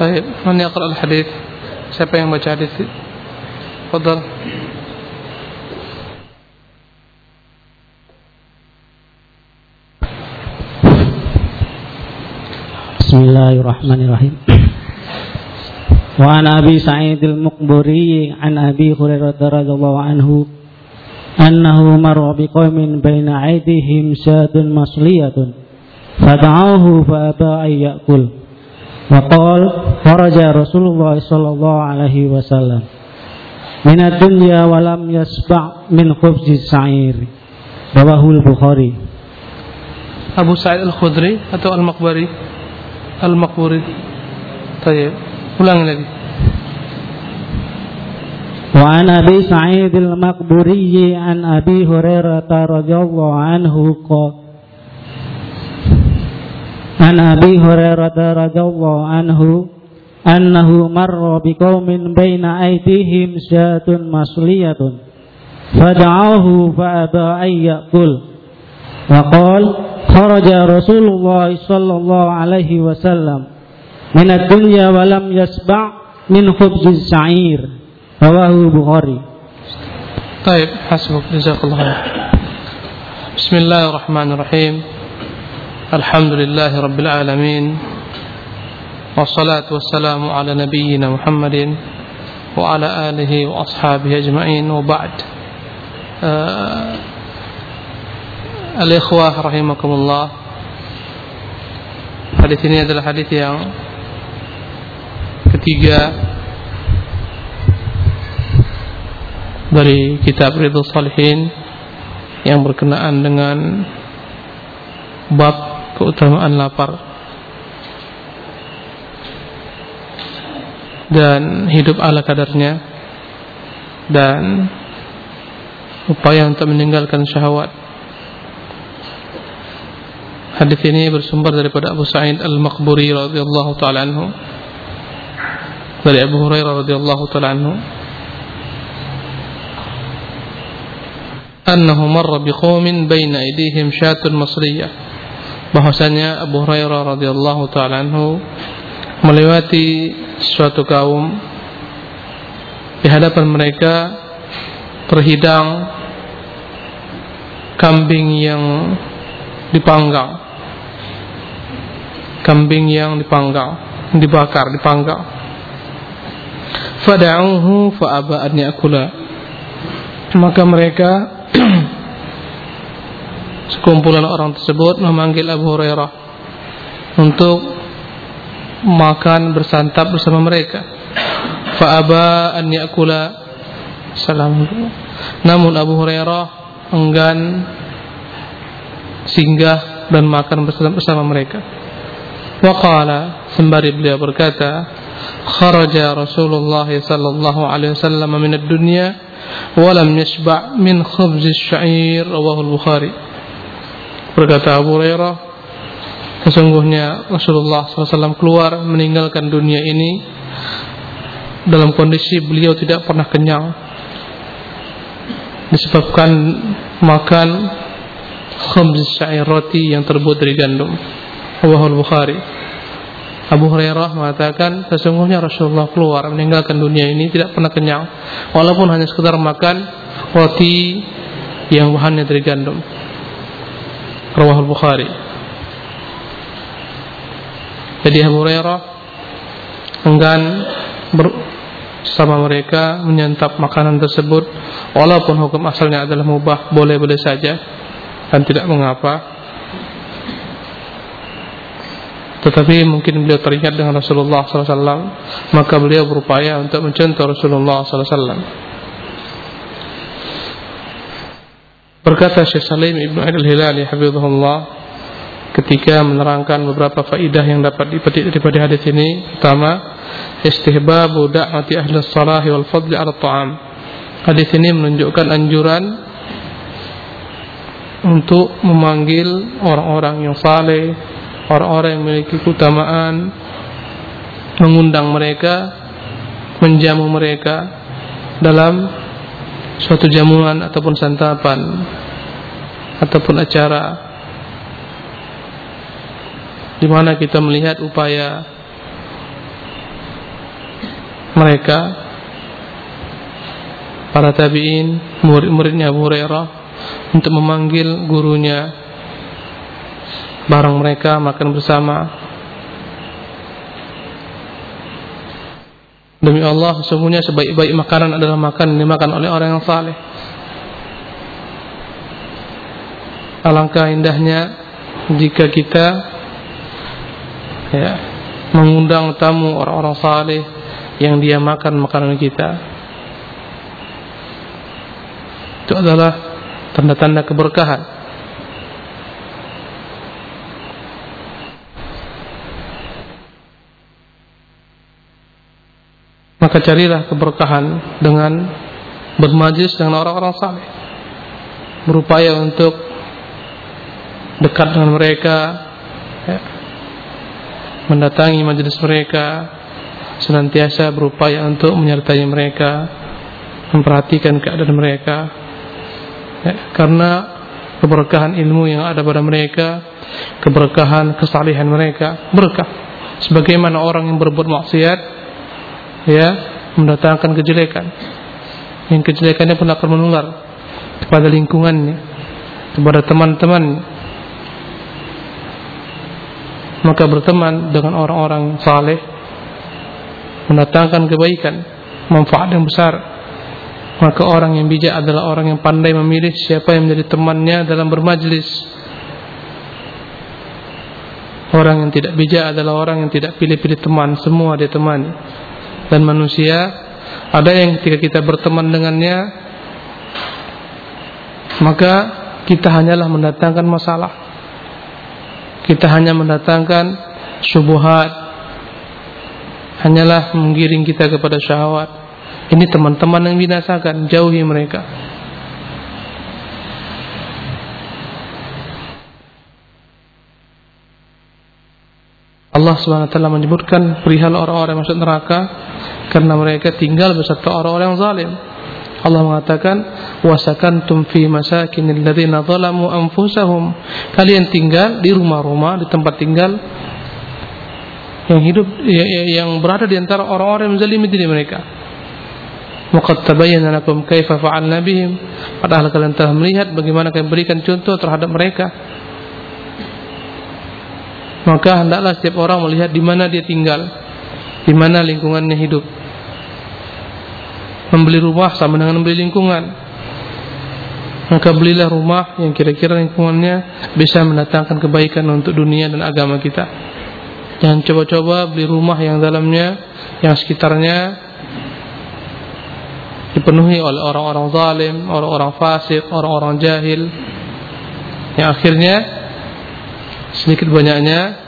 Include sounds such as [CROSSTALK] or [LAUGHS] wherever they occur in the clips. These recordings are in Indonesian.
طيب من يقرأ الحديث siapa yang baca hadis تفضل بسم الله الرحمن الرحيم وعن أبي سعيد المقبري عن أبي هريرة رضي الله عنه أنه مر بقوم بين أيديهم شاة مصلية فدعوه فأبى أن يأكل وقال خرج رسول الله صلى الله عليه وسلم من الدنيا ولم يسبع من خبز السعير رواه البخاري Abu Sa'id Al-Khudri atau Al-Maqbari Al-Maqburi Tayyib ulangi lagi وعن أبي سعيد المقبوري عن أبي هريرة رضي الله عنه قال عن أبي هريرة رضي الله عنه أنه مر بقوم بين أيديهم شاة مصلية فدعوه فأبى أن يأكل وقال خرج رسول الله صلى الله عليه وسلم من الدنيا ولم يسبع من خبز الشعير رواه البخاري طيب حسبك جزاك الله خير بسم الله الرحمن الرحيم الحمد لله رب العالمين والصلاة والسلام على نبينا محمد وعلى آله وأصحابه أجمعين وبعد آه Al-Ikhwah rahimakumullah Hadis ini adalah hadis yang ketiga dari kitab Ridho Salihin yang berkenaan dengan bab keutamaan lapar. Dan hidup ala kadarnya. Dan upaya untuk meninggalkan syahwat. Hadis ini bersumber daripada Abu Sa'id Al-Maqburi radhiyallahu taala anhu. Dari Abu Hurairah radhiyallahu taala anhu. Annahu marra biqaumin baina aydihim syatun masriyah bahwasanya Abu Hurairah radhiyallahu taala anhu melewati suatu kaum di hadapan mereka terhidang kambing yang dipanggang kambing yang dipanggang, dibakar, dipanggang. Fada'uhu fa'aba an ya'kula. Maka mereka [CLEARS THROAT] sekumpulan orang tersebut memanggil Abu Hurairah untuk makan bersantap bersama mereka. Fa'aba an ya'kula. Salam. Namun Abu Hurairah enggan singgah dan makan bersama mereka. Waqala sembari beliau berkata kharaja Rasulullah sallallahu alaihi wasallam min ad-dunya wa lam yashba' min khubz asy-sya'ir rawahu al-Bukhari berkata Abu Hurairah sesungguhnya Rasulullah SAW keluar meninggalkan dunia ini dalam kondisi beliau tidak pernah kenyang disebabkan makan syair roti yang terbuat dari gandum Bukhari. Abu Hurairah mengatakan sesungguhnya Rasulullah keluar meninggalkan dunia ini tidak pernah kenyang walaupun hanya sekedar makan roti yang bahannya dari gandum. Rawahu Bukhari. Jadi Abu Hurairah enggan bersama mereka menyantap makanan tersebut. Walaupun hukum asalnya adalah mubah boleh-boleh saja dan tidak mengapa. Tetapi mungkin beliau teringat dengan Rasulullah SAW maka beliau berupaya untuk mencontoh Rasulullah SAW berkata Syekh Salim Ibn Al-Hilali Habibullah ketika menerangkan beberapa faidah yang dapat dipetik daripada hadis ini pertama istihbabu da'wati ahli salahi wal fadli ala ta'am hadis ini menunjukkan anjuran untuk memanggil orang-orang yang saleh orang-orang yang memiliki keutamaan mengundang mereka menjamu mereka dalam suatu jamuan ataupun santapan ataupun acara di mana kita melihat upaya mereka para tabi'in murid-muridnya Abu Hurairah untuk memanggil gurunya bareng mereka makan bersama Demi Allah sesungguhnya sebaik-baik makanan adalah yang dimakan oleh orang yang saleh. Alangkah indahnya jika kita ya, mengundang tamu orang-orang saleh yang dia makan makanan kita. Itu adalah tanda-tanda keberkahan. Maka carilah keberkahan dengan bermajlis dengan orang-orang saleh. Berupaya untuk dekat dengan mereka, ya, mendatangi majelis mereka, senantiasa berupaya untuk menyertai mereka, memperhatikan keadaan mereka. Ya, karena keberkahan ilmu yang ada pada mereka, keberkahan kesalihan mereka berkah. Sebagaimana orang yang berbuat maksiat, ya, mendatangkan kejelekan. Yang kejelekannya pun akan menular kepada lingkungannya, kepada teman-temannya maka berteman dengan orang-orang saleh mendatangkan kebaikan, manfaat yang besar. Maka orang yang bijak adalah orang yang pandai memilih siapa yang menjadi temannya dalam bermajlis. Orang yang tidak bijak adalah orang yang tidak pilih-pilih teman, semua dia temani. Dan manusia. Ada yang ketika kita berteman dengannya maka kita hanyalah mendatangkan masalah. Kita hanya mendatangkan subuhat hanyalah menggiring kita kepada syahwat. Ini teman-teman yang binasakan jauhi mereka. Allah SWT menyebutkan perihal orang-orang masuk neraka karena mereka tinggal beserta orang-orang yang zalim. Allah mengatakan wasakantum fi masakinil ladzina zalamu anfusahum. Kalian tinggal di rumah-rumah di tempat tinggal yang hidup ya, ya, yang berada di antara orang-orang yang menzalimi diri mereka. Waqad tabayyana lakum kaifa fa'alna bihim. Padahal kalian telah melihat bagaimana kami berikan contoh terhadap mereka. Maka hendaklah setiap orang melihat di mana dia tinggal di mana lingkungannya hidup membeli rumah sama dengan membeli lingkungan maka belilah rumah yang kira-kira lingkungannya bisa mendatangkan kebaikan untuk dunia dan agama kita jangan coba-coba beli rumah yang dalamnya yang sekitarnya dipenuhi oleh orang-orang zalim, orang-orang fasik, orang-orang jahil yang akhirnya sedikit banyaknya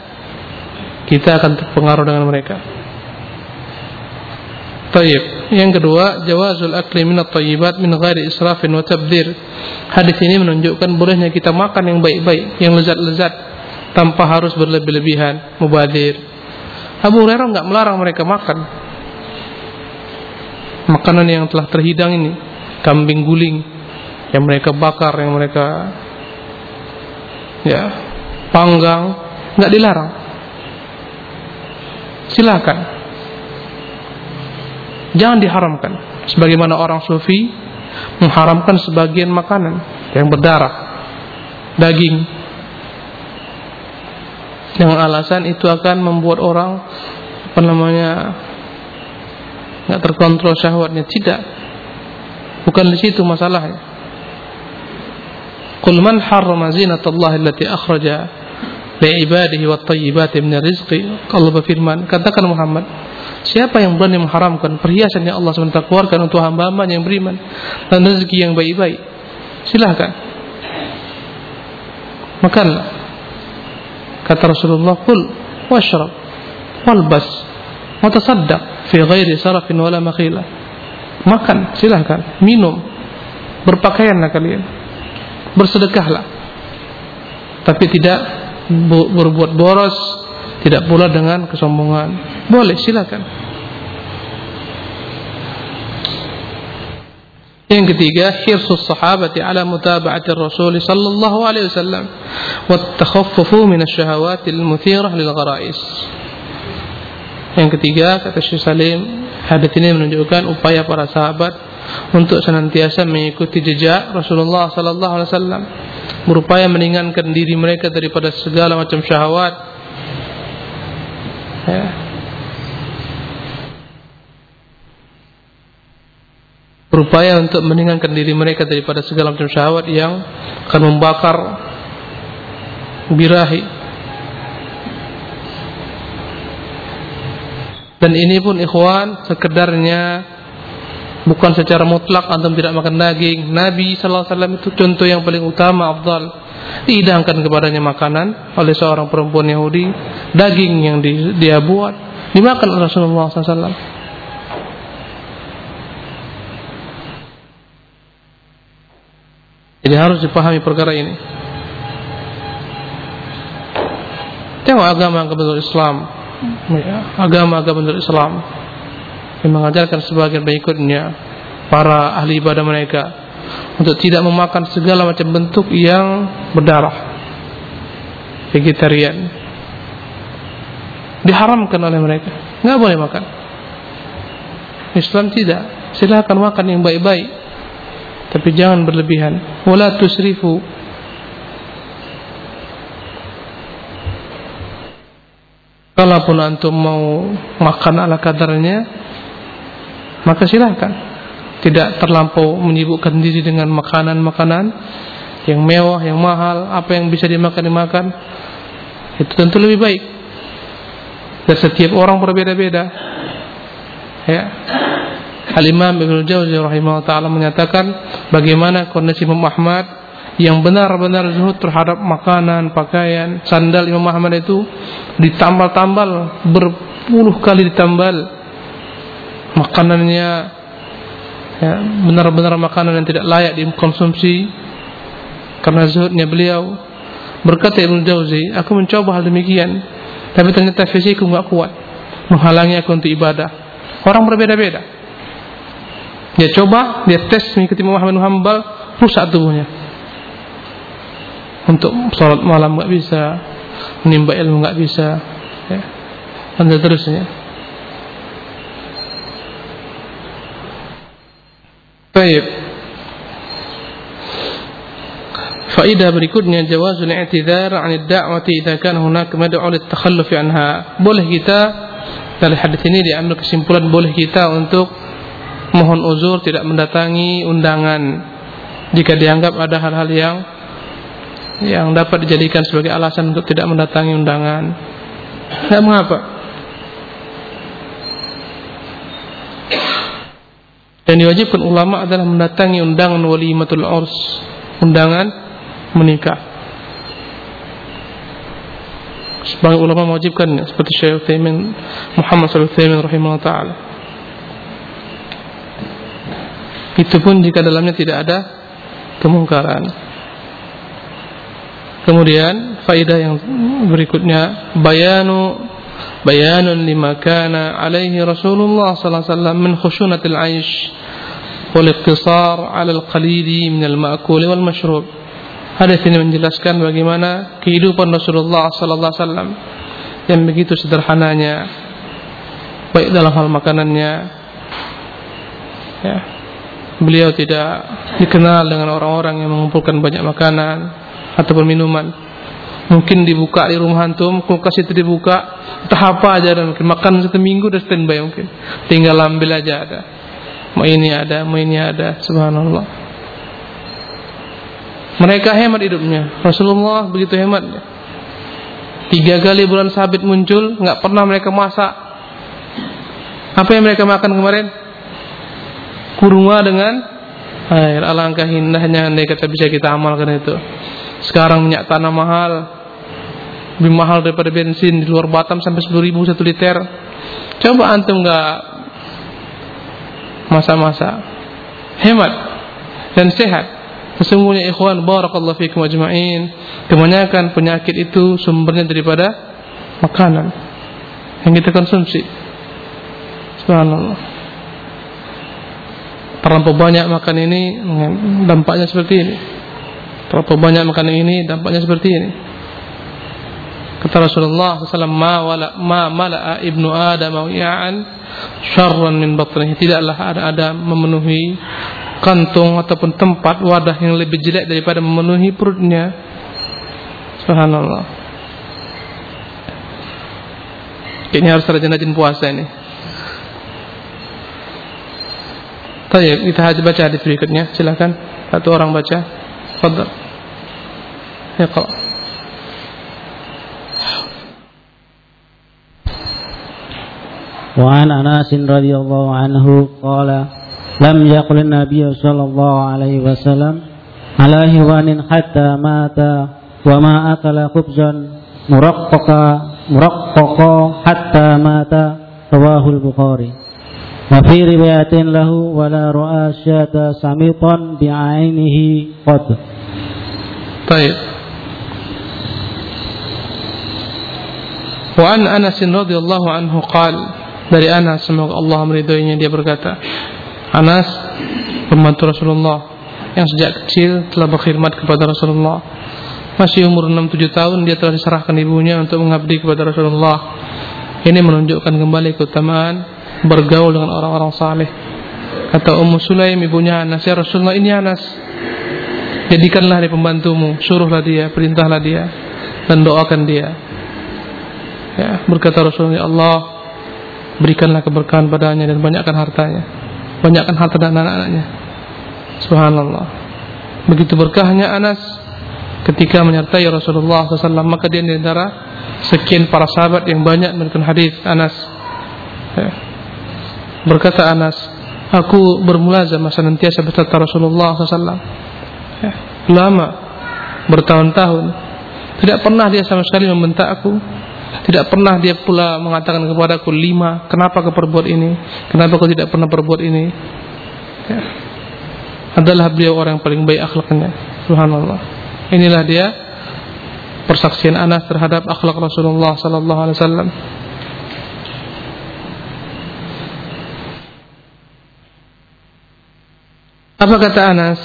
kita akan terpengaruh dengan mereka. Tayyib. Yang kedua, jawazul akli min at-thayyibat min ghairi israfin wa tabdzir. Hadis ini menunjukkan bolehnya kita makan yang baik-baik, yang lezat-lezat tanpa harus berlebih-lebihan, mubadir. Abu Hurairah enggak melarang mereka makan makanan yang telah terhidang ini, kambing guling yang mereka bakar, yang mereka ya panggang, enggak dilarang. Silakan jangan diharamkan. Sebagaimana orang sufi mengharamkan sebagian makanan yang berdarah daging. Dengan alasan itu akan membuat orang apa namanya nggak terkontrol syahwatnya. Tidak. Bukan di situ masalahnya. Qul man harrama zinatallahi allati akhraja li ibadihi wat tayyibati min rizqi. Allah berfirman katakan Muhammad Siapa yang berani mengharamkan perhiasan yang Allah SWT keluarkan untuk hamba-hamba yang beriman dan rezeki yang baik-baik? Silahkan. Makanlah. Kata Rasulullah, "Qul washrab walbas wa tasaddaq fi ghairi sarafin wala makhila." Makan, silahkan. Minum. Berpakaianlah kalian. Bersedekahlah. Tapi tidak berbuat boros tidak pula dengan kesombongan. Boleh silakan. Yang ketiga, hirsus sahabati ala mutaba'ati Rasul sallallahu alaihi wasallam wa takhaffufu min asy-syahawati al-muthirah lil gharais. Yang ketiga, kata Syekh Salim, hadis ini menunjukkan upaya para sahabat untuk senantiasa mengikuti jejak Rasulullah sallallahu alaihi wasallam, berupaya meringankan diri mereka daripada segala macam syahwat. Ya. Berupaya untuk meringankan diri mereka daripada segala macam syahwat yang akan membakar birahi Dan ini pun ikhwan sekedarnya bukan secara mutlak antum tidak makan daging. Nabi sallallahu alaihi wasallam itu contoh yang paling utama afdal. Dihidangkan kepadanya makanan oleh seorang perempuan Yahudi, daging yang di, dia buat dimakan oleh Rasulullah SAW. Jadi harus dipahami perkara ini. Tengok agama kebetul Islam agama-agama ya, Islam yang mengajarkan sebagian pengikutnya para ahli ibadah mereka untuk tidak memakan segala macam bentuk yang berdarah. Vegetarian. Diharamkan oleh mereka. Nggak boleh makan. Islam tidak. Silakan makan yang baik-baik. Tapi jangan berlebihan. Wala tusrifu. Kalaupun antum mau makan ala kadarnya, maka silahkan. Tidak terlampau menyibukkan diri dengan makanan-makanan yang mewah, yang mahal, apa yang bisa dimakan dimakan. Itu tentu lebih baik. Dan setiap orang berbeda-beda. Ya. Al-Imam Ibnu Jauzi rahimahullah taala menyatakan bagaimana kondisi Imam Ahmad yang benar-benar zuhud terhadap makanan, pakaian, sandal Imam Muhammad itu ditambal-tambal berpuluh kali ditambal makanannya ya, benar-benar makanan yang tidak layak dikonsumsi karena zuhudnya beliau. Berkata Ibnu Jauzi aku mencoba hal demikian tapi ternyata fisikku nggak kuat menghalangi aku untuk ibadah. Orang berbeda-beda. Dia coba dia tes mengikuti Muhammad Muhammad rusak tubuhnya. Untuk sholat malam nggak bisa menimba ilmu nggak bisa ya. dan seterusnya baik Faidah berikutnya jawazul 'an ad-da'wati idza kana hunaka mad'u lit-takhalluf 'anha. Boleh kita dari hadis ini diambil kesimpulan boleh kita untuk mohon uzur tidak mendatangi undangan jika dianggap ada hal-hal yang yang dapat dijadikan sebagai alasan untuk tidak mendatangi undangan. Tidak mengapa. Dan diwajibkan ulama adalah mendatangi undangan walimatul urs, undangan menikah. Sebagai ulama mewajibkannya seperti Syekh Utsaimin Muhammad sallallahu alaihi wasallam rahimahullah taala. Itu pun jika dalamnya tidak ada kemungkaran. Kemudian faedah yang berikutnya bayanu bayanun lima kana alaihi Rasulullah sallallahu alaihi wasallam min khushunatil aish wal iqtisar ala al qalili min al ma'kul wal mashrub. Hadis ini menjelaskan bagaimana kehidupan Rasulullah sallallahu alaihi wasallam yang begitu sederhananya baik dalam hal makanannya ya beliau tidak dikenal dengan orang-orang yang mengumpulkan banyak makanan ataupun minuman. Mungkin dibuka di rumah antum, kulkas itu dibuka, entah apa aja dan mungkin makan satu minggu dan standby mungkin. Tinggal ambil aja ada. Mau ini ada, mau ini ada, subhanallah. Mereka hemat hidupnya. Rasulullah begitu hematnya. Tiga kali bulan sabit muncul, nggak pernah mereka masak. Apa yang mereka makan kemarin? Kurma dengan air. Alangkah indahnya andai kata bisa kita amalkan itu. Sekarang minyak tanah mahal Lebih mahal daripada bensin Di luar Batam sampai 10 ribu satu liter. Coba antum nggak Masa-masa Hemat Dan sehat. Sesungguhnya ikhwan Barakallahu fikum ajma'in. Kebanyakan penyakit itu Sumbernya daripada Makanan Yang kita konsumsi. Subhanallah. Terlampau banyak makan ini Dampaknya seperti ini. Terlalu banyak makan ini dampaknya seperti ini. Kata Rasulullah SAW, ma, wala, ma mala'a ibnu Adam wi'an syarran min batnihi. Tidaklah ada Adam memenuhi kantung ataupun tempat wadah yang lebih jelek daripada memenuhi perutnya. Subhanallah. Ini harus rajin-rajin puasa ini. Tanya, kita hanya baca hadis berikutnya. Silakan. Satu orang baca. Fadal. Ya وعن أنس رضي الله عنه قال لم يقل النبي صلى الله عليه وسلم على هوان حتى مات وما أكل خبزا مرققا مرققا حتى مات رواه البخاري. وفي رواية له ولا رأى شاة سميطا بعينه قد طيب. وعن أنس رضي الله عنه قال dari Anas semoga Allah meridhoinya. Dia berkata Anas pembantu Rasulullah yang sejak kecil telah berkhidmat kepada Rasulullah. Masih umur 6-7 tahun dia telah diserahkan ibunya untuk mengabdi kepada Rasulullah. Ini menunjukkan kembali keutamaan bergaul dengan orang-orang saleh. Kata Ummu Sulaim ibunya Anas ya Rasulullah ini Anas. Jadikanlah dia pembantumu suruhlah dia perintahlah dia dan doakan dia. Ya berkata Rasulullah ya Allah berikanlah keberkahan padanya dan banyakkan hartanya. Banyakkan harta dan anak-anaknya. Subhanallah. Begitu berkahnya Anas ketika menyertai Rasulullah SAW maka dia di antara sekian para sahabat yang banyak melakukan hadis Anas. Ya. berkata Anas aku bermulazamah senantiasa beserta Rasulullah SAW ya. lama bertahun-tahun. Tidak pernah dia sama sekali membentak aku tidak pernah dia pula mengatakan kepadaku lima, kenapa kau perbuat ini? Kenapa kau tidak pernah perbuat ini? Ya. Adalah beliau orang yang paling baik akhlaknya. Subhanallah. Inilah dia persaksian Anas terhadap akhlak Rasulullah sallallahu alaihi wasallam. Apa kata Anas?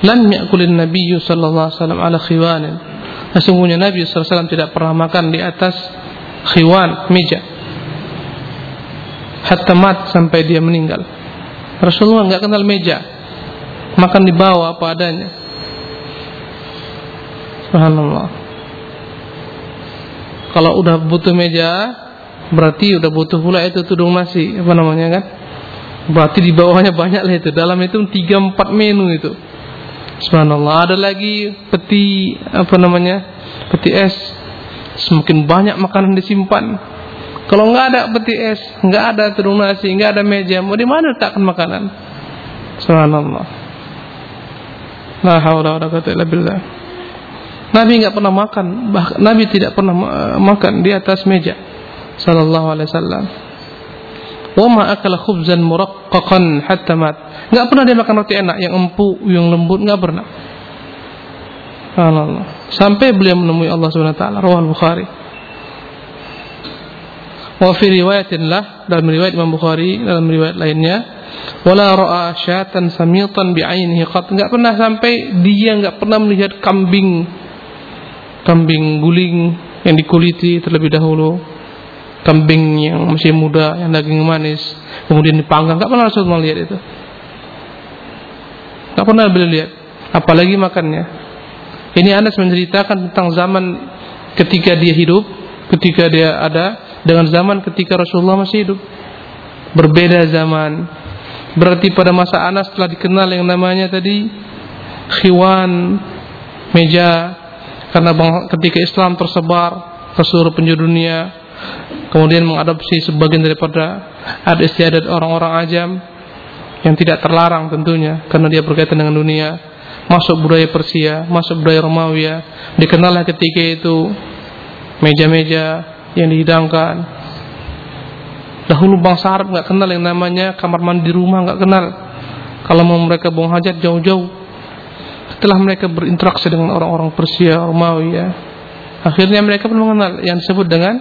Lam ya'kulin Nabi sallallahu alaihi wasallam ala khiwanin. Sesungguhnya Nabi SAW tidak pernah makan di atas khiwan, meja. Hatta mat sampai dia meninggal. Rasulullah nggak kenal meja. Makan di bawah apa adanya. Subhanallah. Kalau udah butuh meja, berarti udah butuh pula itu tudung nasi, apa namanya kan? Berarti di bawahnya banyak lah itu. Dalam itu tiga empat menu itu. Subhanallah. Ada lagi peti apa namanya? Peti es. Semakin banyak makanan disimpan. Kalau nggak ada peti es, nggak ada tudung nasi, nggak ada meja, mau di mana letakkan makanan? Subhanallah. La haula wala quwwata illa billah. Nabi nggak pernah makan, bahkan Nabi tidak pernah makan di atas meja. Sallallahu alaihi wasallam. Wa ma akala khubzan muraqqaqan hatta mat. Enggak pernah dia makan roti enak yang empuk, yang lembut, enggak pernah. Allah. Sampai beliau menemui Allah Subhanahu wa taala, Rawal Bukhari. Wa fi riwayatin lah dalam riwayat Imam Bukhari dalam riwayat lainnya wala ra'a syatan samitan bi ainihi qat enggak pernah sampai dia enggak pernah melihat kambing kambing guling yang dikuliti terlebih dahulu kambing yang masih muda yang daging manis kemudian dipanggang. Enggak pernah Rasulullah lihat itu. Enggak pernah beliau lihat. Apalagi makannya. Ini Anas menceritakan tentang zaman ketika dia hidup ketika dia ada dengan zaman ketika Rasulullah masih hidup. Berbeda zaman. Berarti pada masa Anas telah dikenal yang namanya tadi khiwan, meja. Karena ketika Islam tersebar ke seluruh penjuru dunia kemudian mengadopsi sebagian daripada adat istiadat orang-orang ajam yang tidak terlarang tentunya karena dia berkaitan dengan dunia masuk budaya Persia, masuk budaya Romawi dikenallah ketika itu meja-meja yang dihidangkan. Dahulu bangsa Arab nggak kenal yang namanya kamar mandi rumah nggak kenal. Kalau mau mereka buang hajat jauh-jauh. Setelah mereka berinteraksi dengan orang-orang Persia, Romawi ya, akhirnya mereka pun mengenal yang disebut dengan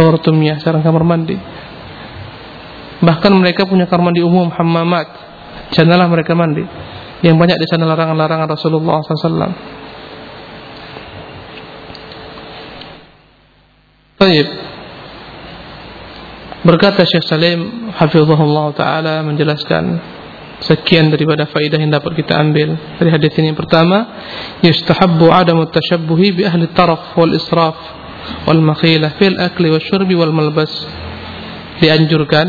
Dortumiyah, sarang kamar mandi. Bahkan mereka punya kamar mandi umum hammamat. Janalah mereka mandi. Yang banyak di sana larangan-larangan Rasulullah SAW. Baik. Berkata Syekh Salim hafizahullah taala menjelaskan sekian daripada faedah yang dapat kita ambil dari hadis ini. Yang pertama, yustahabbu adamu tashabbuhi bi ahli taraf wal israf wal makhilah fil akli wasyurbi wal malbas. Dianjurkan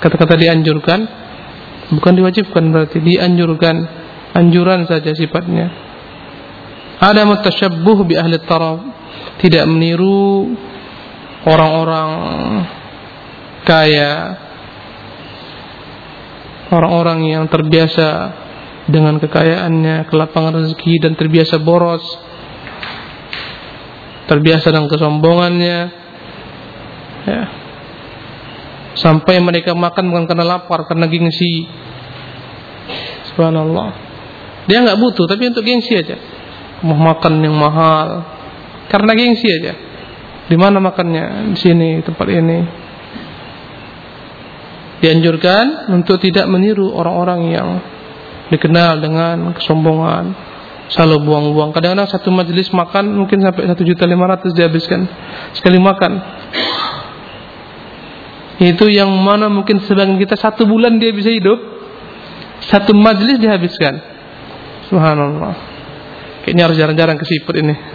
kata-kata dianjurkan bukan diwajibkan berarti dianjurkan anjuran saja sifatnya. Adamu tashabbuh bi ahli taraf tidak meniru orang-orang kaya orang-orang yang terbiasa dengan kekayaannya, kelapangan rezeki dan terbiasa boros, terbiasa dengan kesombongannya, ya. sampai mereka makan bukan karena lapar, karena gengsi. Subhanallah. Dia nggak butuh, tapi untuk gengsi aja. Mau makan yang mahal, karena gengsi aja. Di mana makannya? Di sini tempat ini dianjurkan untuk tidak meniru orang-orang yang dikenal dengan kesombongan selalu buang-buang. Kadang-kadang satu majelis makan mungkin sampai satu juta lima ratus dihabiskan. Sekali makan. Itu yang mana mungkin sebagian kita satu bulan dia bisa hidup. Satu majelis dihabiskan. Subhanallah. Kayaknya harus jarang-jarang kesiput ini. [LAUGHS]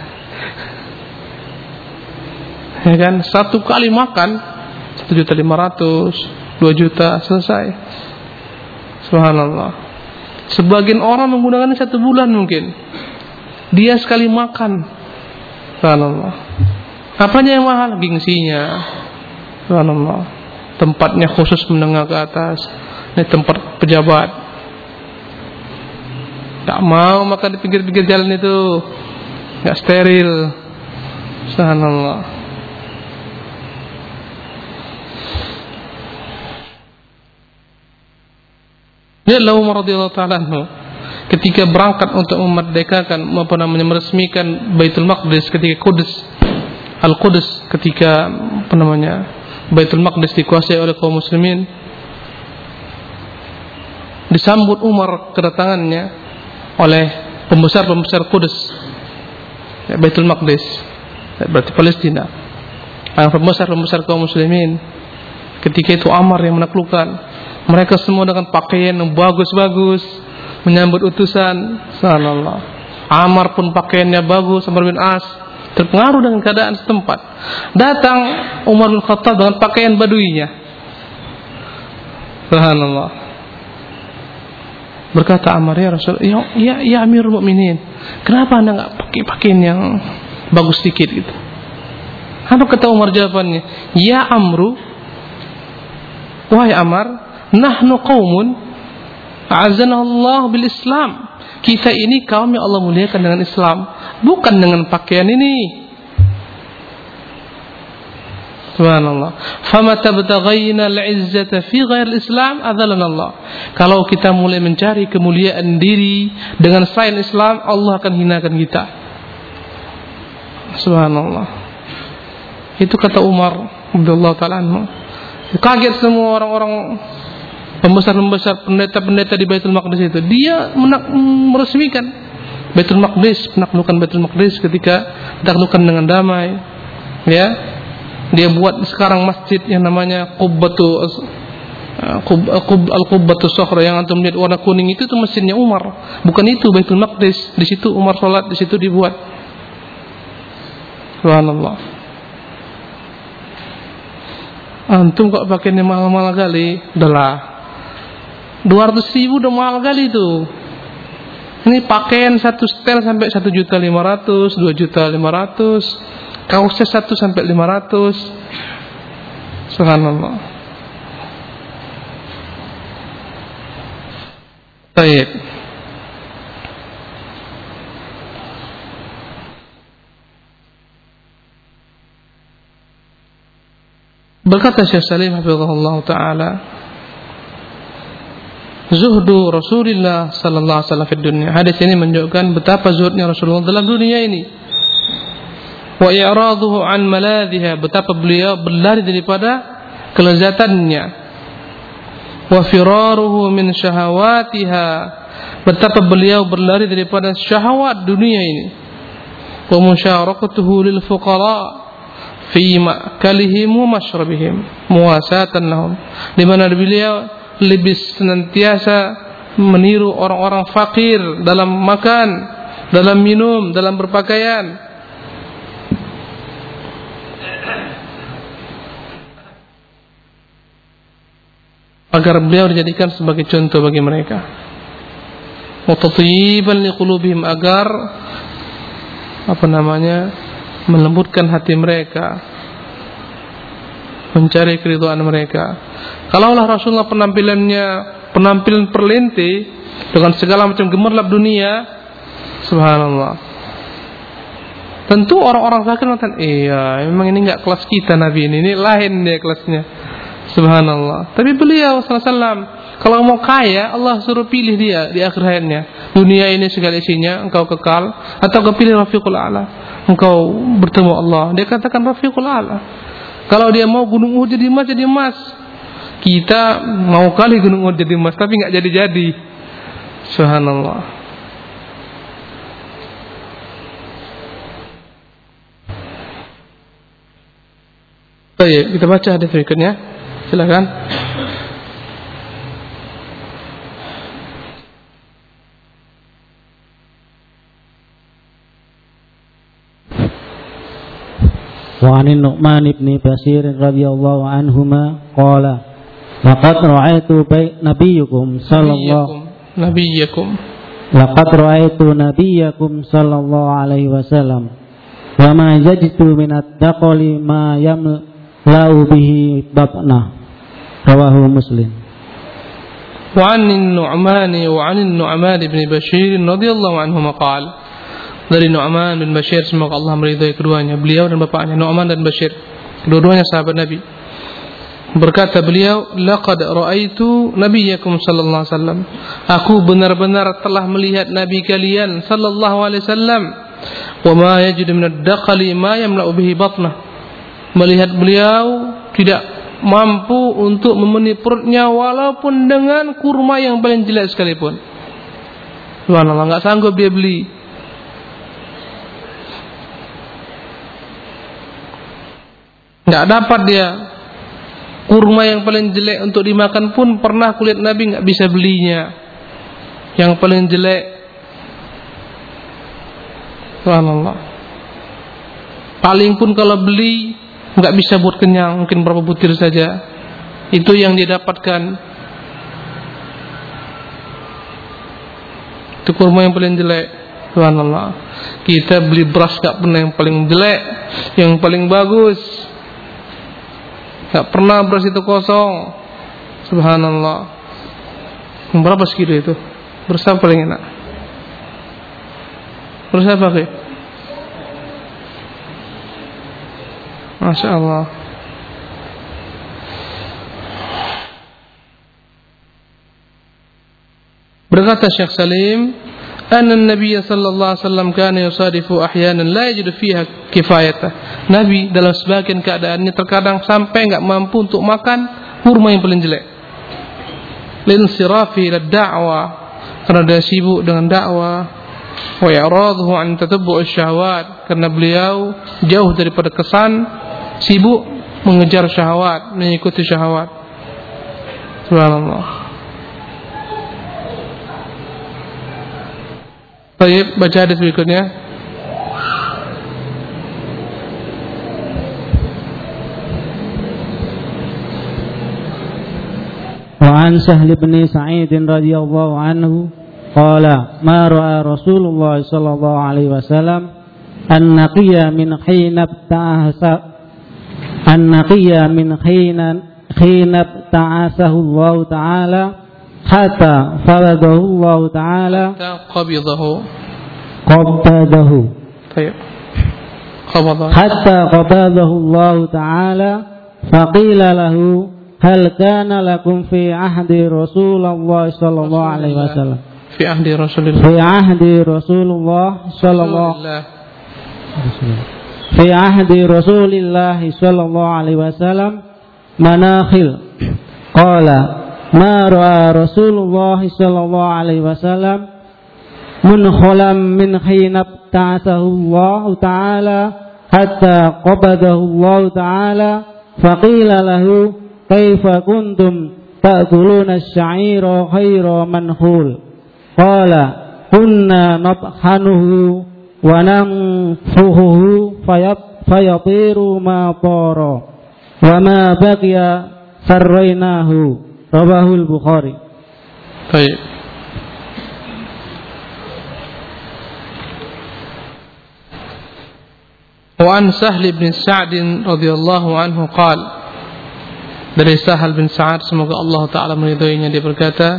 Ya kan? Satu kali makan satu juta lima ratus 2 juta selesai. Subhanallah sebagian orang menggunakannya satu bulan mungkin. Dia sekali makan. Subhanallah. Apanya yang mahal? Gengsinya. Subhanallah. Tempatnya khusus menengah ke atas. Ini tempat pejabat. Tak mau makan di pinggir-pinggir jalan itu. Nggak steril. Subhanallah Lihatlah Umar radhiyallahu taala ketika berangkat untuk memerdekakan apa namanya meresmikan Baitul Maqdis ketika Kudus Al-Qudus ketika apa namanya Baitul Maqdis dikuasai oleh kaum muslimin disambut Umar kedatangannya oleh pembesar-pembesar Kudus. Ya, Baitul Maqdis ya, berarti Palestina. Pembesar-pembesar kaum muslimin ketika itu Amar yang menaklukkan mereka semua dengan pakaian yang bagus-bagus menyambut utusan. Subhanallah. Amar pun pakaiannya bagus, Amr bin As terpengaruh dengan keadaan setempat. Datang Umar bin Khattab dengan pakaian baduinya. Subhanallah. Berkata Amar ya Rasul, ya ya, ya Amirul Mukminin, kenapa anda nggak pakai pakaian yang bagus sedikit gitu? Apa kata Umar jawabannya? Ya Amru, wahai Amar, Nahnu qaumun Allah bil Islam. Kita ini kaum yang Allah muliakan dengan Islam, bukan dengan pakaian ini. Subhanallah. Fama tabtaghayna al-izzata fi ghair al-Islam adzalana Allah. Kalau kita mulai mencari kemuliaan diri dengan selain Islam, Allah akan hinakan kita. Subhanallah. Itu kata Umar radhiyallahu taala. Kaget semua orang-orang pembesar-pembesar pendeta-pendeta di Baitul Maqdis itu dia menak, meresmikan Baitul Maqdis penaklukan Baitul Maqdis ketika ditaklukkan dengan damai ya. Dia buat sekarang masjid yang namanya Qubbatu Qub, Qub, Al-Qubbatu Sokhra yang antum lihat warna kuning itu itu masjidnya Umar. Bukan itu Baitul Maqdis di situ Umar sholat di situ dibuat. Subhanallah. Antum kok pakainya mahal-mahal kali? Udahlah 200 ribu udah mahal kali itu ini pakaian satu setel sampai satu juta lima ratus, dua juta lima ratus, kaosnya satu sampai lima ratus, subhanallah. Baik. Berkata Syekh Salim Hafizahullah Ta'ala zuhdu Rasulullah sallallahu alaihi wasallam di dunia. Hadis ini menunjukkan betapa zuhudnya Rasulullah dalam dunia ini. Wa i'raduhu an maladhiha, betapa beliau berlari daripada kelezatannya. Wa firaruhu min syahawatiha, betapa beliau berlari daripada syahwat dunia ini. Wa musyarakatuhu lil fuqara fi ma'kalihim wa mashrabihim muwasatan lahum di mana beliau lebih senantiasa meniru orang-orang fakir dalam makan, dalam minum, dalam berpakaian. Agar beliau dijadikan sebagai contoh bagi mereka. Mutatyiban liqulubihim agar apa namanya? melembutkan hati mereka mencari keridhaan mereka. Kalaulah Rasulullah penampilannya penampilan perlente dengan segala macam gemerlap dunia subhanallah. Tentu orang-orang kafir mengatakan iya memang ini enggak kelas kita Nabi ini ini lain dia kelasnya. Subhanallah. Tapi beliau SAW kalau mau kaya Allah suruh pilih dia di akhir hayatnya. Dunia ini segala isinya engkau kekal atau kau pilih Rafiqul A'la. Engkau bertemu Allah. Dia katakan Rafiqul A'la. Kalau dia mau gunung Uhud jadi emas jadi emas kita mau kali gunung Uhud jadi emas tapi nggak jadi-jadi. Subhanallah. Baik, kita baca hadis berikutnya. Silakan. وعن النعمان بن بشير رضي الله عنهما قال Laqad ra'aitu nabiyyukum sallallahu nabiyyakum Laqad ra'aitu nabiyyakum sallallahu alaihi wasallam wa ma yajtu min ad-daqali ma yamlau bihi batna rawahu muslim وعن النعمان وعن النعمان بن بشير رضي الله عنهما قال dari Nu'man bin Bashir semoga Allah meridhai keduanya beliau dan bapaknya Nu'man dan Bashir kedua-duanya sahabat Nabi Berkata beliau, "Laqad ra'aitu nabiyyakum sallallahu alaihi wasallam." Aku benar-benar telah melihat nabi kalian sallallahu alaihi wasallam. Wa ma yajidu min ad-daqali ma yamla'u bihi batnah. Melihat beliau tidak mampu untuk memenuhi perutnya walaupun dengan kurma yang paling jelek sekalipun. Subhanallah, enggak sanggup dia beli. Enggak dapat dia kurma yang paling jelek untuk dimakan pun pernah kulit Nabi nggak bisa belinya. Yang paling jelek, Subhanallah. Paling pun kalau beli nggak bisa buat kenyang, mungkin berapa butir saja. Itu yang dia dapatkan. Itu kurma yang paling jelek. Subhanallah. Kita beli beras nggak pernah yang paling jelek, yang paling bagus. Tak pernah beras itu kosong. Subhanallah. Berapa sekilo itu? Beras apa paling enak? Beras apa ke? Masya Allah. Berkata Syekh Salim, أن النبي صلى الله عليه وسلم كان يصادف أحيانا لا يجد فيها كفايته Nabi dalam sebagian keadaannya terkadang sampai enggak mampu untuk makan kurma yang paling jelek linsirafi ila da'wa karena dia sibuk dengan dakwah wa i'raduhu an tatabbu' syahwat karena beliau jauh daripada kesan sibuk mengejar syahwat mengikuti syahwat subhanallah Baik, baca hadis berikutnya. وعن سهل بن سعيد رضي الله عنه قال ما رأى رسول الله صلى الله عليه وسلم النقي من حين ابتعث النقي من حين حين ابتعثه الله تعالى حتى فرضه الله تعالى حتى قبضه. قبضه. طيب. قبضه. حتى قبضه الله تعالى فقيل له هل كان لكم في عهد رسول الله صلى الله عليه وسلم؟ في عهد رسول الله. في عهد رسول الله صلى الله. في عهد رسول الله صلى الله عليه وسلم مناخل. قال ma ra'a Rasulullah sallallahu alaihi wasallam mun khulam min hinab ta'asahu Allah ta'ala hatta qabadahu Allah ta'ala faqila lahu kaifa kuntum ta'kuluna asy-sya'ira ghaira manhul? Qala kunna nabhanuhu wa nanfuhuhu fayat fayatiru ma tara wa ma baqiya sarrainahu rawahul bukhari Baik. وعن سهل بن سعد رضي الله عنه قال dari Sahal bin Sa'ad semoga Allah taala meridhoinya dia berkata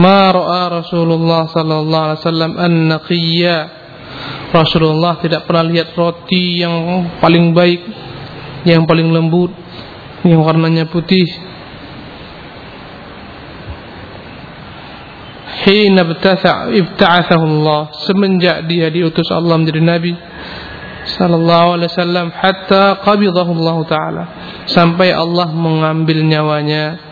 ma ra'a Rasulullah sallallahu alaihi wasallam an-naqiyya Rasulullah tidak pernah lihat roti yang paling baik yang paling lembut yang warnanya putih hina ibta'athahu Allah semenjak dia diutus Allah menjadi nabi sallallahu alaihi wasallam hatta qabidahu Allah taala. Sampai Allah mengambil nyawanya.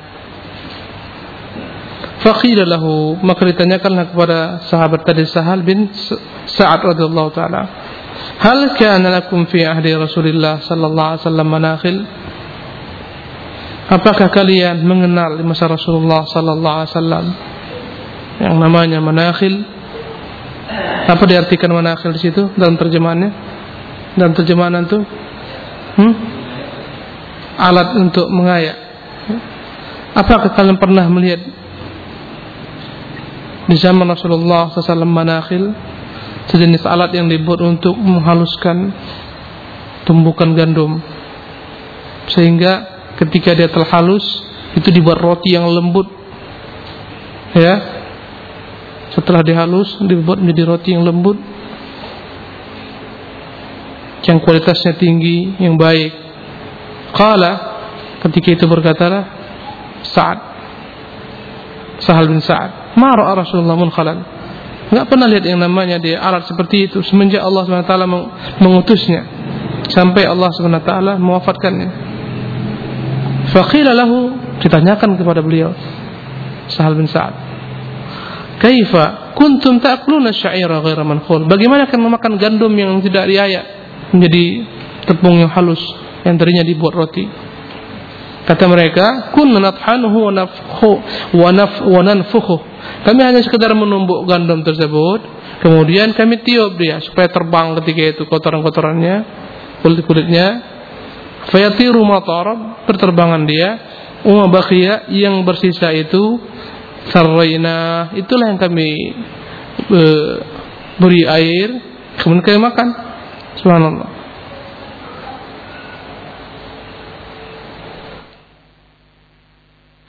Faqila lahu maka ditanyakanlah kepada sahabat tadi Sahal bin Sa'ad radhiyallahu taala hal kana lakum fi ahdi Rasulillah sallallahu alaihi wasallam manakhil? Apakah kalian mengenal masa Rasulullah sallallahu alaihi wasallam yang namanya manakhil? Apa diartikan manakhil di situ dalam terjemahannya? dan terjemahan itu hmm? alat untuk mengayak apakah kalian pernah melihat di zaman Rasulullah SAW manakhil sejenis alat yang dibuat untuk menghaluskan tumbukan gandum sehingga ketika dia terhalus itu dibuat roti yang lembut ya setelah dihalus dibuat menjadi roti yang lembut yang kualitasnya tinggi, yang baik. Qala ketika itu berkatalah Sa'ad Sahal bin Sa'ad, "Ma Rasulullah munkhalan." Enggak pernah lihat yang namanya dia alat seperti itu semenjak Allah SWT mengutusnya sampai Allah SWT mewafatkannya. Faqila lahu ditanyakan kepada beliau Sahal bin Sa'ad. Kaifa kuntum ta'kuluna syaira ghaira mankhul? Bagaimana kalian memakan gandum yang tidak diayak? menjadi tepung yang halus yang tadinya dibuat roti. Kata mereka, kun nathanuhu wa nafhu wa naf wa nanfuhu. Kami hanya sekedar menumbuk gandum tersebut, kemudian kami tiup dia supaya terbang ketika itu kotoran-kotorannya, kulit-kulitnya. Fayatiru matar, berterbangan dia. Baqiya yang bersisa itu sarraina, itulah yang kami e, beri air, kemudian kami makan. Subhanallah.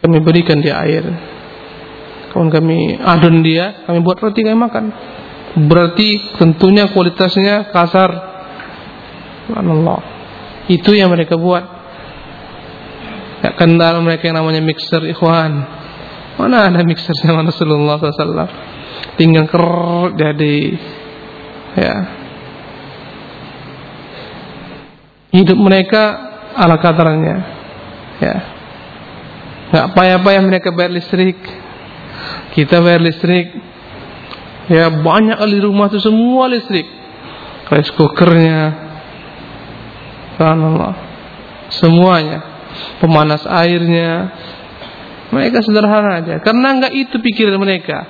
Kami berikan dia air. Kawan kami adun dia, kami buat roti kami makan. Berarti tentunya kualitasnya kasar. Subhanallah. Itu yang mereka buat. Ya kendal mereka yang namanya mixer ikhwan. Mana ada mixer sama Rasulullah SAW. Tinggal ker jadi ya. Hidup mereka ala kadarnya ya. Nggak payah-payah mereka bayar listrik. Kita bayar listrik. Ya banyak kali rumah itu semua listrik. Rice cookernya. Allah semuanya. Pemanas airnya mereka sederhana aja karena nggak itu pikiran mereka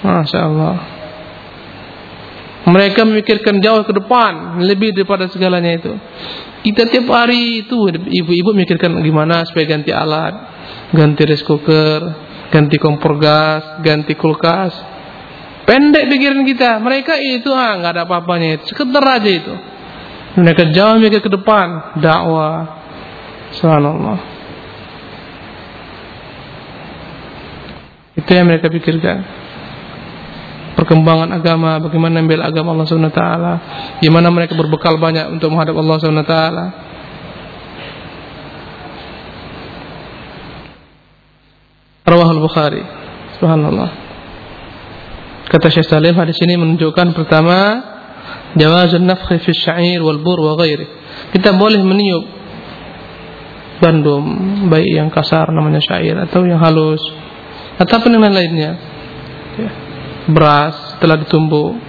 Masya Allah mereka memikirkan jauh ke depan lebih daripada segalanya itu. Kita tiap hari itu ibu-ibu mikirkan gimana supaya ganti alat, ganti rice cooker, ganti kompor gas, ganti kulkas. Pendek pikiran kita. Mereka itu ah nggak ada apa-apanya itu. Sekedar aja itu. Mereka jauh mikir ke depan, dakwah. Subhanallah. Itu yang mereka pikirkan perkembangan agama, bagaimana membela agama Allah Subhanahu wa taala, gimana mereka berbekal banyak untuk menghadap Allah Subhanahu wa taala. Rawahul Bukhari. Subhanallah. Kata Syekh Salim hadis ini menunjukkan pertama jawazun nafkhi fi syair wal bur wa ghairi. Kita boleh meniup bandum baik yang kasar namanya syair atau yang halus ataupun yang lainnya. Ya. Beras telah ditumbuk.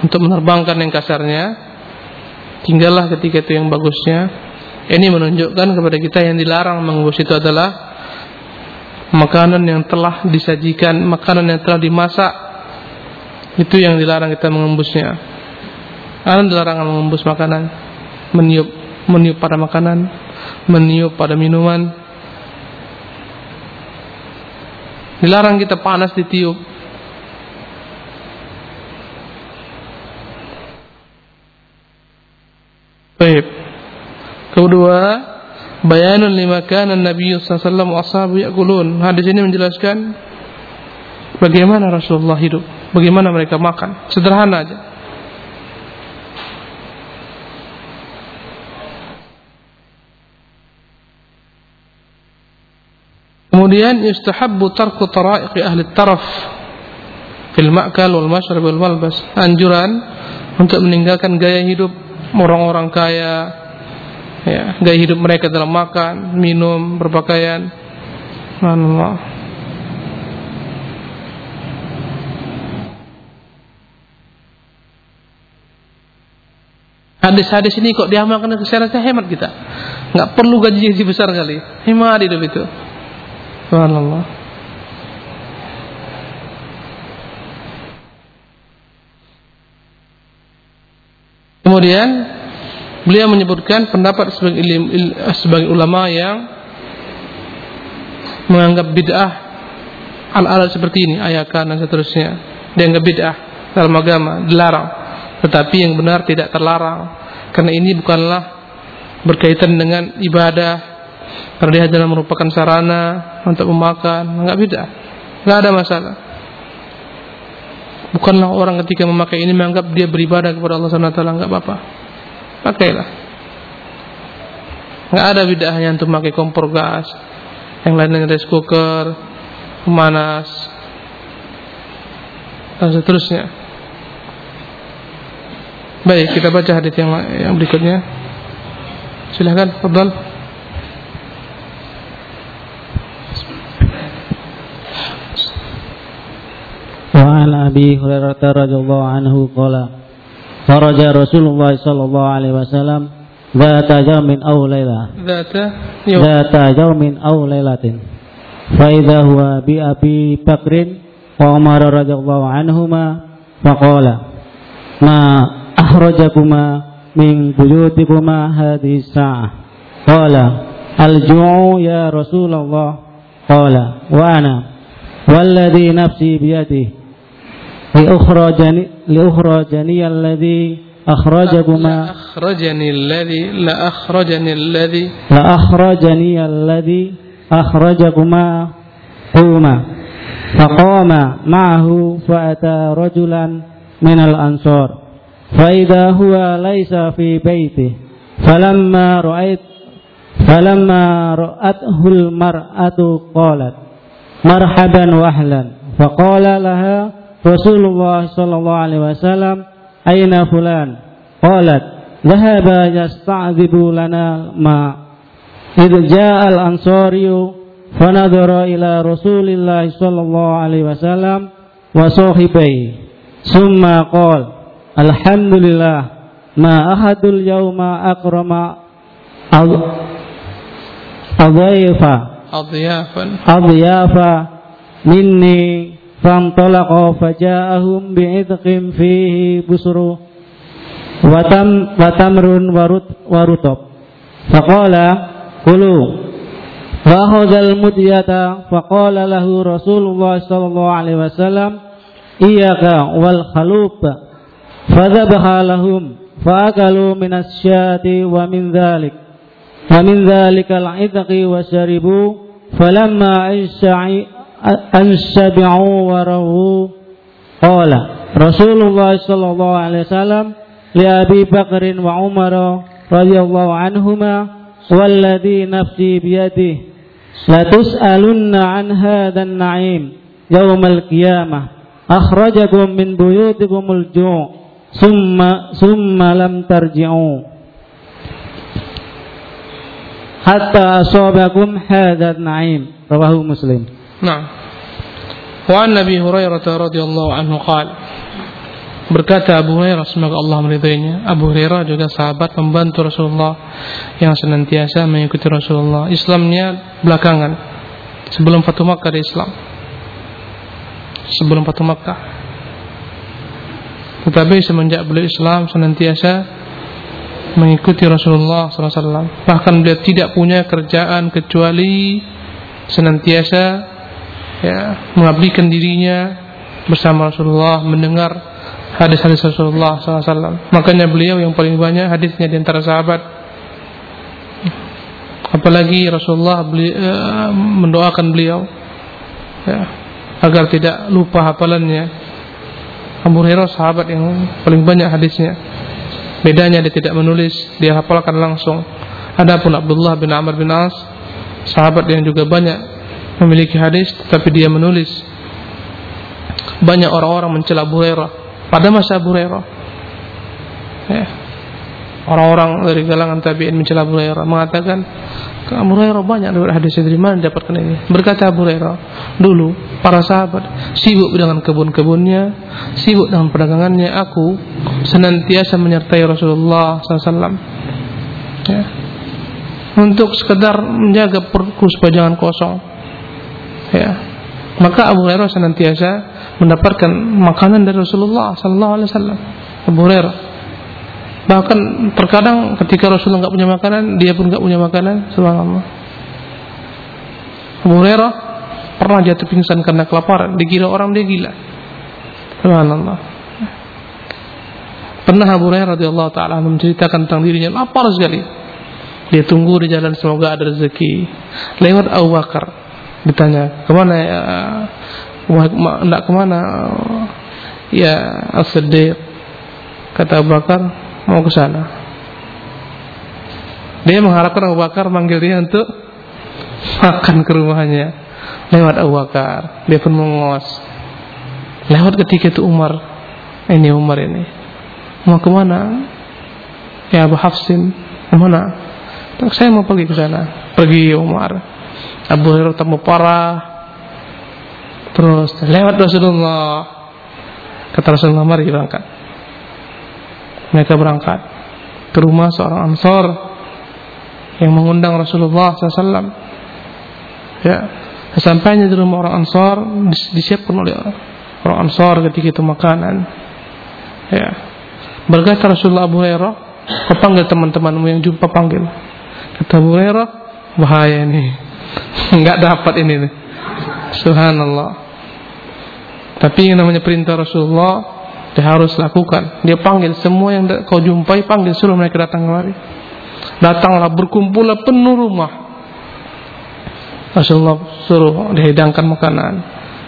Untuk menerbangkan yang kasarnya. Tinggallah ketika itu yang bagusnya. Ini menunjukkan kepada kita yang dilarang mengembus itu adalah makanan yang telah disajikan makanan yang telah dimasak. Itu yang dilarang kita mengembusnya. Karena dilarang mengembus makanan? Meniup meniup pada makanan meniup pada minuman dilarang kita panas ditiup Baik. Kedua, bayanun lima kana Nabi sallallahu alaihi wasallam. Hadis ini menjelaskan bagaimana Rasulullah hidup, bagaimana mereka makan. Sederhana aja. Kemudian yustahabbu tarku tara'iqi ahli taraf fil ma'kal wal mashrab wal malbas. Anjuran untuk meninggalkan gaya hidup orang-orang kaya ya gaya hidup mereka dalam makan minum berpakaian Allah Hadis-hadis ini kok diamalkan secara hemat kita. Nggak perlu gaji gaji besar kali. Hemat hidup itu. Subhanallah. Kemudian beliau menyebutkan pendapat sebagai, ilim, il, sebagai ulama yang menganggap bid'ah al-alat seperti ini, ayakan dan seterusnya. Dianggap bid'ah dalam agama, dilarang. Tetapi yang benar tidak terlarang. Karena ini bukanlah berkaitan dengan ibadah. Karena dia merupakan sarana untuk memakan, enggak bid'ah. Enggak ada masalah. Bukanlah orang ketika memakai ini menganggap dia beribadah kepada Allah Subhanahu wa taala enggak apa-apa. Pakailah. Enggak ada bid'ahnya untuk memakai kompor gas. Yang lainnya rice cooker, pemanas dan seterusnya. Baik, kita baca hadis yang berikutnya. Silahkan, Fadal. وعن أبي هريرة رضي الله عنه قال خرج رسول الله صلى الله عليه وسلم ذات يوم أو ليلة ذات يوم ذات يوم أو ليلة فإذا هو بأبي بكر وعمر رضي الله عنهما فقال ما أخرجكما من بيوتكما هذه الساعة قال الجوع يا رسول الله قال وأنا والذي نفسي بيده لأخرجني, لأخرجني الذي أخرجكما أخرجني الذي لأخرجني الذي لأخرجني الذي أخرجكما قوما فقام معه فأتى رجلا من الأنصار فإذا هو ليس في بيته فلما رأيت فلما رأته المرأة قالت مرحبا وأهلا فقال لها Rasulullah sallallahu alaihi wasallam aina fulan? Qalat dhahaba yasta'dibu lana ma idh ja'a al-ansariyu fanadhara ila Rasulillah sallallahu alaihi wasallam wa sahibai summa qol alhamdulillah ma ahadul yauma akrama adhaifa adhiyafa adhiyafa minni أضيافا أضيافا أضيافا مني فانطلق فجاءهم بعذق فيه بسر وتم وتمر ورطب فقال كلوا فأخذ المدية فقال له رسول الله صلى الله عليه وسلم إياك والخلوب فذبح لهم فأكلوا من الشاة ومن ذلك ومن ذلك العذق وشربوا فلما أن ansabi'u warahu qala Rasulullah sallallahu alaihi wasallam li Abi Bakrin wa Umar radhiyallahu anhuma walladhi nafsi biyadihi la tus'alunna an hadan na'im yaumal qiyamah akhrajakum min buyutikumul ju' summa summa lam tarji'u. Hatta asabakum hadzal na'im rawahu muslim. Nah. Wa Hurairah radhiyallahu anhu qala Berkata Abu Hurairah semoga Allah meridainya. Abu Hurairah juga sahabat membantu Rasulullah yang senantiasa mengikuti Rasulullah. Islamnya belakangan sebelum Fatu Makkah di Islam. Sebelum Fatu Makkah. Tetapi semenjak beliau Islam senantiasa mengikuti Rasulullah SAW. Bahkan beliau tidak punya kerjaan kecuali senantiasa ya mengabdikan dirinya bersama Rasulullah mendengar hadis-hadis Rasulullah SAW. Makanya beliau yang paling banyak hadisnya di antara sahabat. Apalagi Rasulullah beli, uh, mendoakan beliau ya, agar tidak lupa hafalannya. Abu Hurairah sahabat yang paling banyak hadisnya. Bedanya dia tidak menulis, dia hafalkan langsung. Adapun Abdullah bin Amr bin As, sahabat yang juga banyak memiliki hadis, tapi dia menulis. Banyak orang-orang mencela Abu Hurairah pada masa Abu Hurairah. Ya. Orang-orang dari kalangan tabi'in mencela Abu Hurairah mengatakan Abu Hurairah banyak dari hadis dari mana dapatkan ini? Berkata Abu Hurairah, dulu para sahabat sibuk dengan kebun-kebunnya, sibuk dengan perdagangannya. Aku senantiasa menyertai Rasulullah SAW. Ya. Untuk sekedar menjaga perutku supaya jangan kosong. Ya. Maka Abu Hurairah senantiasa mendapatkan makanan dari Rasulullah sallallahu alaihi wasallam. Abu Hurairah. Bahkan terkadang ketika Rasulullah nggak punya makanan, dia pun nggak punya makanan, subhanallah. Abu Hurairah pernah jatuh pingsan karena kelaparan, dikira orang dia gila. Subhanallah. Pernah Abu Hurairah radhiyallahu taala menceritakan tentang dirinya lapar sekali. Dia tunggu di jalan semoga ada rezeki. Lewat Abu Bakar ditanya ke mana ya Tidak ke mana? Ya As-Siddiq. Kata Abu Bakar Mau ke sana. Dia mengharapkan Abu Bakar Manggil dia untuk Makan ke rumahnya. Lewat Abu Bakar Dia pun mengos. Lewat ketika itu Umar Ini Umar ini Mau ke mana Ya Abu Hafsin? Ke mana Saya mau pergi ke sana. Pergi Umar Abu Hurairah tamu parah. Terus lewat Rasulullah. Kata Rasulullah mari berangkat. Mereka berangkat Ke rumah seorang ansor Yang mengundang Rasulullah SAW Ya Sesampainya di rumah orang ansor Disiapkan oleh orang ansor ketika itu makanan. Ya Berkata Rasulullah Abu Hurairah Kau panggil teman-temanmu yang jumpa panggil. Kata Abu Hurairah Bahaya nih [LAUGHS] Enggak dapat ini nih Subhanallah tapi yang namanya perintah Rasulullah dia harus lakukan. Dia panggil semua yang kau jumpai panggil suruh mereka datang kemari. Datanglah berkumpullah penuh rumah. Rasulullah suruh dihidangkan makanan,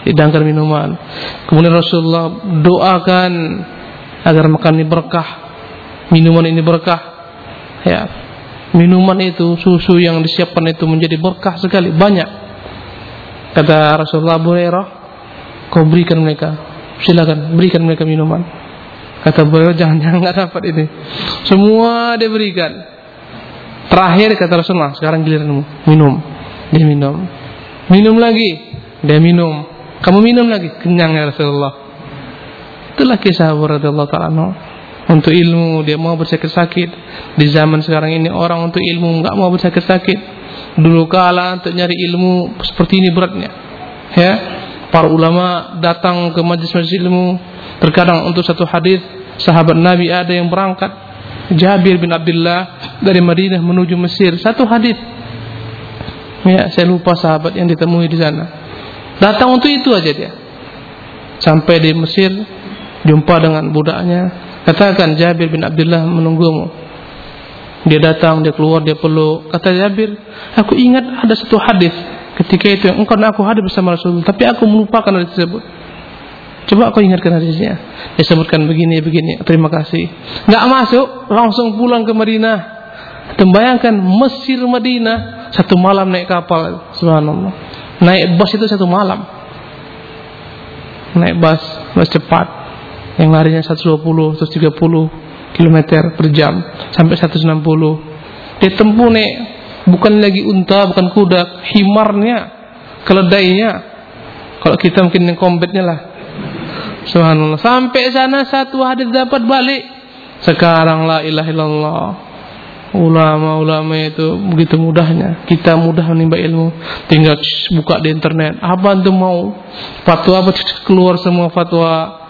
hidangkan minuman. Kemudian Rasulullah doakan agar makan ini berkah, minuman ini berkah. Ya, minuman itu susu yang disiapkan itu menjadi berkah sekali. Banyak. Kata Rasulullah Abu Hurairah, Kau berikan mereka. Silakan berikan mereka minuman. Kata beliau jangan-jangan nggak dapat ini. Semua dia berikan Terakhir kata Rasulullah Sekarang giliranmu. Minum. Dia minum. Minum lagi. Dia minum. Kamu minum lagi. Kenyang ya Rasulullah. Itulah kisah Abu ta'ala Untuk ilmu dia mau bersakit-sakit. Di zaman sekarang ini orang untuk ilmu nggak mau bersakit-sakit. Dulu kala untuk nyari ilmu Seperti ini beratnya. Ya para ulama datang ke majlis-majlis ilmu. Terkadang untuk satu hadis sahabat Nabi ada yang berangkat. Jabir bin Abdullah dari Madinah menuju Mesir. Satu hadis. Ya saya lupa sahabat yang ditemui di sana. Datang untuk itu aja dia. Sampai di Mesir jumpa dengan budaknya katakan Jabir bin Abdullah menunggumu. Dia datang dia keluar dia peluk. Kata Jabir aku ingat ada satu hadis. Ketika itu yang engkau dan aku hadir bersama Rasul tapi aku melupakan hadis tersebut. Coba aku ingatkan hadisnya. Dia sebutkan begini begini. Terima kasih. Nggak masuk langsung pulang ke Madinah. Tembayangkan Mesir Madinah satu malam naik kapal. Subhanallah. Naik bus itu satu malam. Naik bus bus cepat yang larinya 120 130 km per jam sampai 160 dia tempuh naik bukan lagi unta, bukan kuda, himarnya, keledainya. Kalau kita mungkin yang kombetnya lah. Subhanallah. Sampai sana satu hadis dapat balik. Sekarang la ilaha illallah. Ulama-ulama itu begitu mudahnya. Kita mudah menimba ilmu. Tinggal buka di internet. Apa antum mau? Fatwa apa keluar semua fatwa.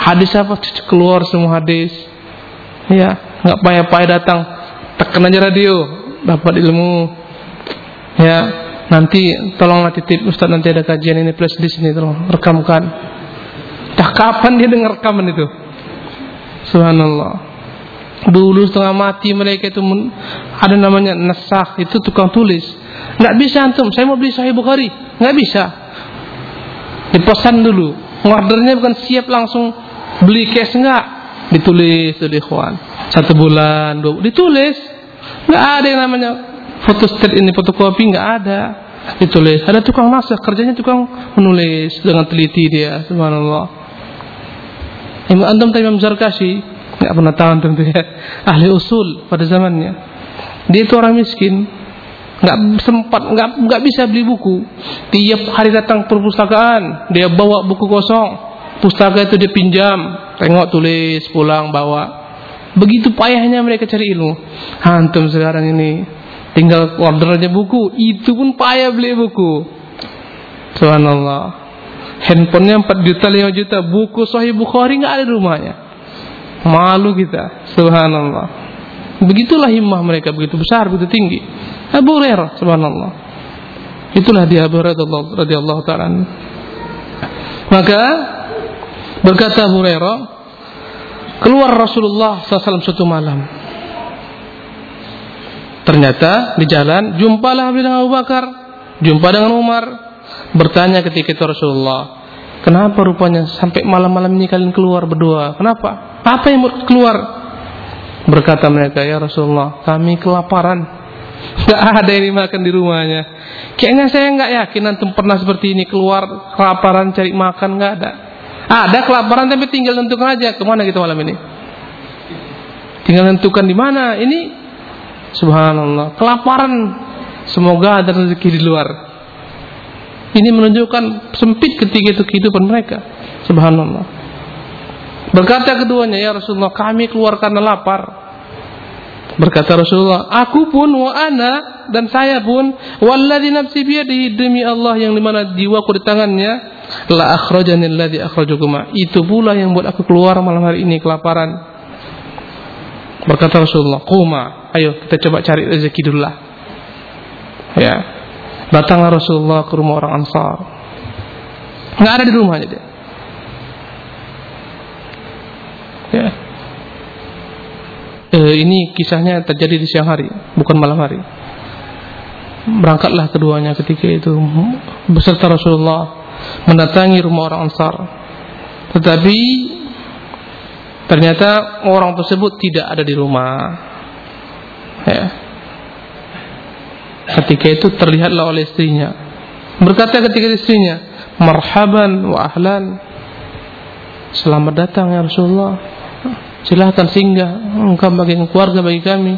Hadis apa keluar semua hadis. Ya, nggak payah-payah datang. Tekan aja radio, dapat ilmu. Ya, nanti tolonglah titip Ustaz nanti ada kajian ini plus di sini tolong rekamkan. Dah kapan dia dengar rekaman itu? Subhanallah. Dulu setengah mati mereka itu ada namanya nasakh itu tukang tulis. Nggak bisa antum, saya mau beli Sahih Bukhari, nggak bisa. Dipesan dulu. Ordernya bukan siap langsung beli cash nggak, ditulis tuh ikhwan. Satu bulan, dua, ditulis. Nggak ada yang namanya foto state ini fotokopi nggak ada. Ditulis. Ada tukang nasakh kerjanya tukang menulis dengan teliti dia, subhanallah. Imam Antum Imam Zarkashi nggak pernah tahu tentunya [LAUGHS] ahli usul pada zamannya dia itu orang miskin nggak sempat nggak nggak bisa beli buku tiap hari datang perpustakaan dia bawa buku kosong pustaka itu dia pinjam. Tengok tulis pulang bawa. Begitu payahnya mereka cari ilmu. Antum sekarang ini. Tinggal order aja buku. Itu pun payah beli buku. Subhanallah. Handphonenya 4 juta 5 juta. Buku Sahih Bukhari nggak ada rumahnya. Malu kita, subhanallah. Begitulah himmah mereka. Begitu besar, begitu tinggi. Abu Hurairah, subhanallah. Itulah dia Abu Hurairah radhiyallahu taala. Maka berkata Hurairah, keluar Rasulullah SAW suatu malam. Ternyata di jalan jumpalah dengan Abu Bakar, jumpa dengan Umar, bertanya ketika itu Rasulullah, Kenapa rupanya sampai malam-malam ini kalian keluar berdua? Kenapa? Apa yang keluar? Berkata mereka, ya Rasulullah, kami kelaparan. [LAUGHS] Gak ada yang dimakan di rumahnya. Kayaknya saya nggak yakin antum pernah seperti ini keluar kelaparan cari makan nggak ada. Ada kelaparan tapi tinggal tentukan aja ke mana kita malam ini. Tinggal tentukan di mana. Ini Subhanallah kelaparan. Semoga ada rezeki di luar. Ini menunjukkan sempit ketika itu kehidupan mereka. Subhanallah. Berkata keduanya, ya Rasulullah, kami keluar karena lapar. Berkata Rasulullah, aku pun wa ana dan saya pun walladzi nafsi biyadihi demi Allah yang di mana jiwaku di tangannya la akhrajani alladzi akhrajakuma. Itu pula yang buat aku keluar malam hari ini kelaparan. Berkata Rasulullah, "Quma, ayo kita coba cari rezeki dulu lah." Ya, Datanglah Rasulullah ke rumah orang Ansar. Nggak ada di rumahnya dia. Ya. E, ini kisahnya terjadi di siang hari, bukan malam hari. Berangkatlah keduanya ketika itu beserta Rasulullah mendatangi rumah orang Ansar. Tetapi ternyata orang tersebut tidak ada di rumah. Ya. Ketika itu terlihatlah oleh istrinya. Berkata ketika istrinya, "Marhaban wa ahlan." Selamat datang ya Rasulullah. Silahkan singgah engkau bagi keluarga bagi kami.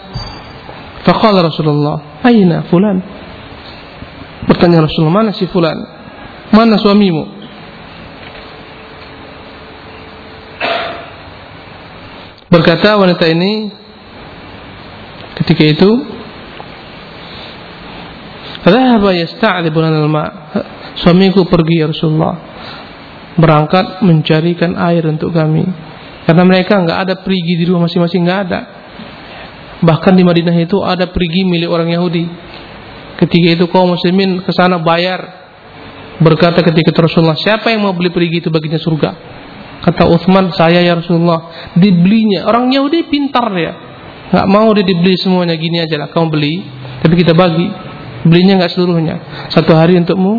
Faqala Rasulullah, "Aina fulan?" Bertanya Rasulullah, "Mana si fulan? Mana suamimu?" Berkata wanita ini ketika itu Dhahaba yasta'dhibu al-ma. Suamiku pergi ya Rasulullah. Berangkat mencarikan air untuk kami. Karena mereka enggak ada perigi di rumah masing-masing enggak ada. Bahkan di Madinah itu ada perigi milik orang Yahudi. Ketika itu kaum muslimin ke sana bayar. Berkata ketika Rasulullah, siapa yang mau beli perigi itu baginya surga? Kata Uthman, saya ya Rasulullah. Dibelinya. Orang Yahudi pintar ya. Enggak mau dia dibeli semuanya gini aja lah. Kamu beli, tapi kita bagi. Belinya nggak seluruhnya. Satu hari untukmu,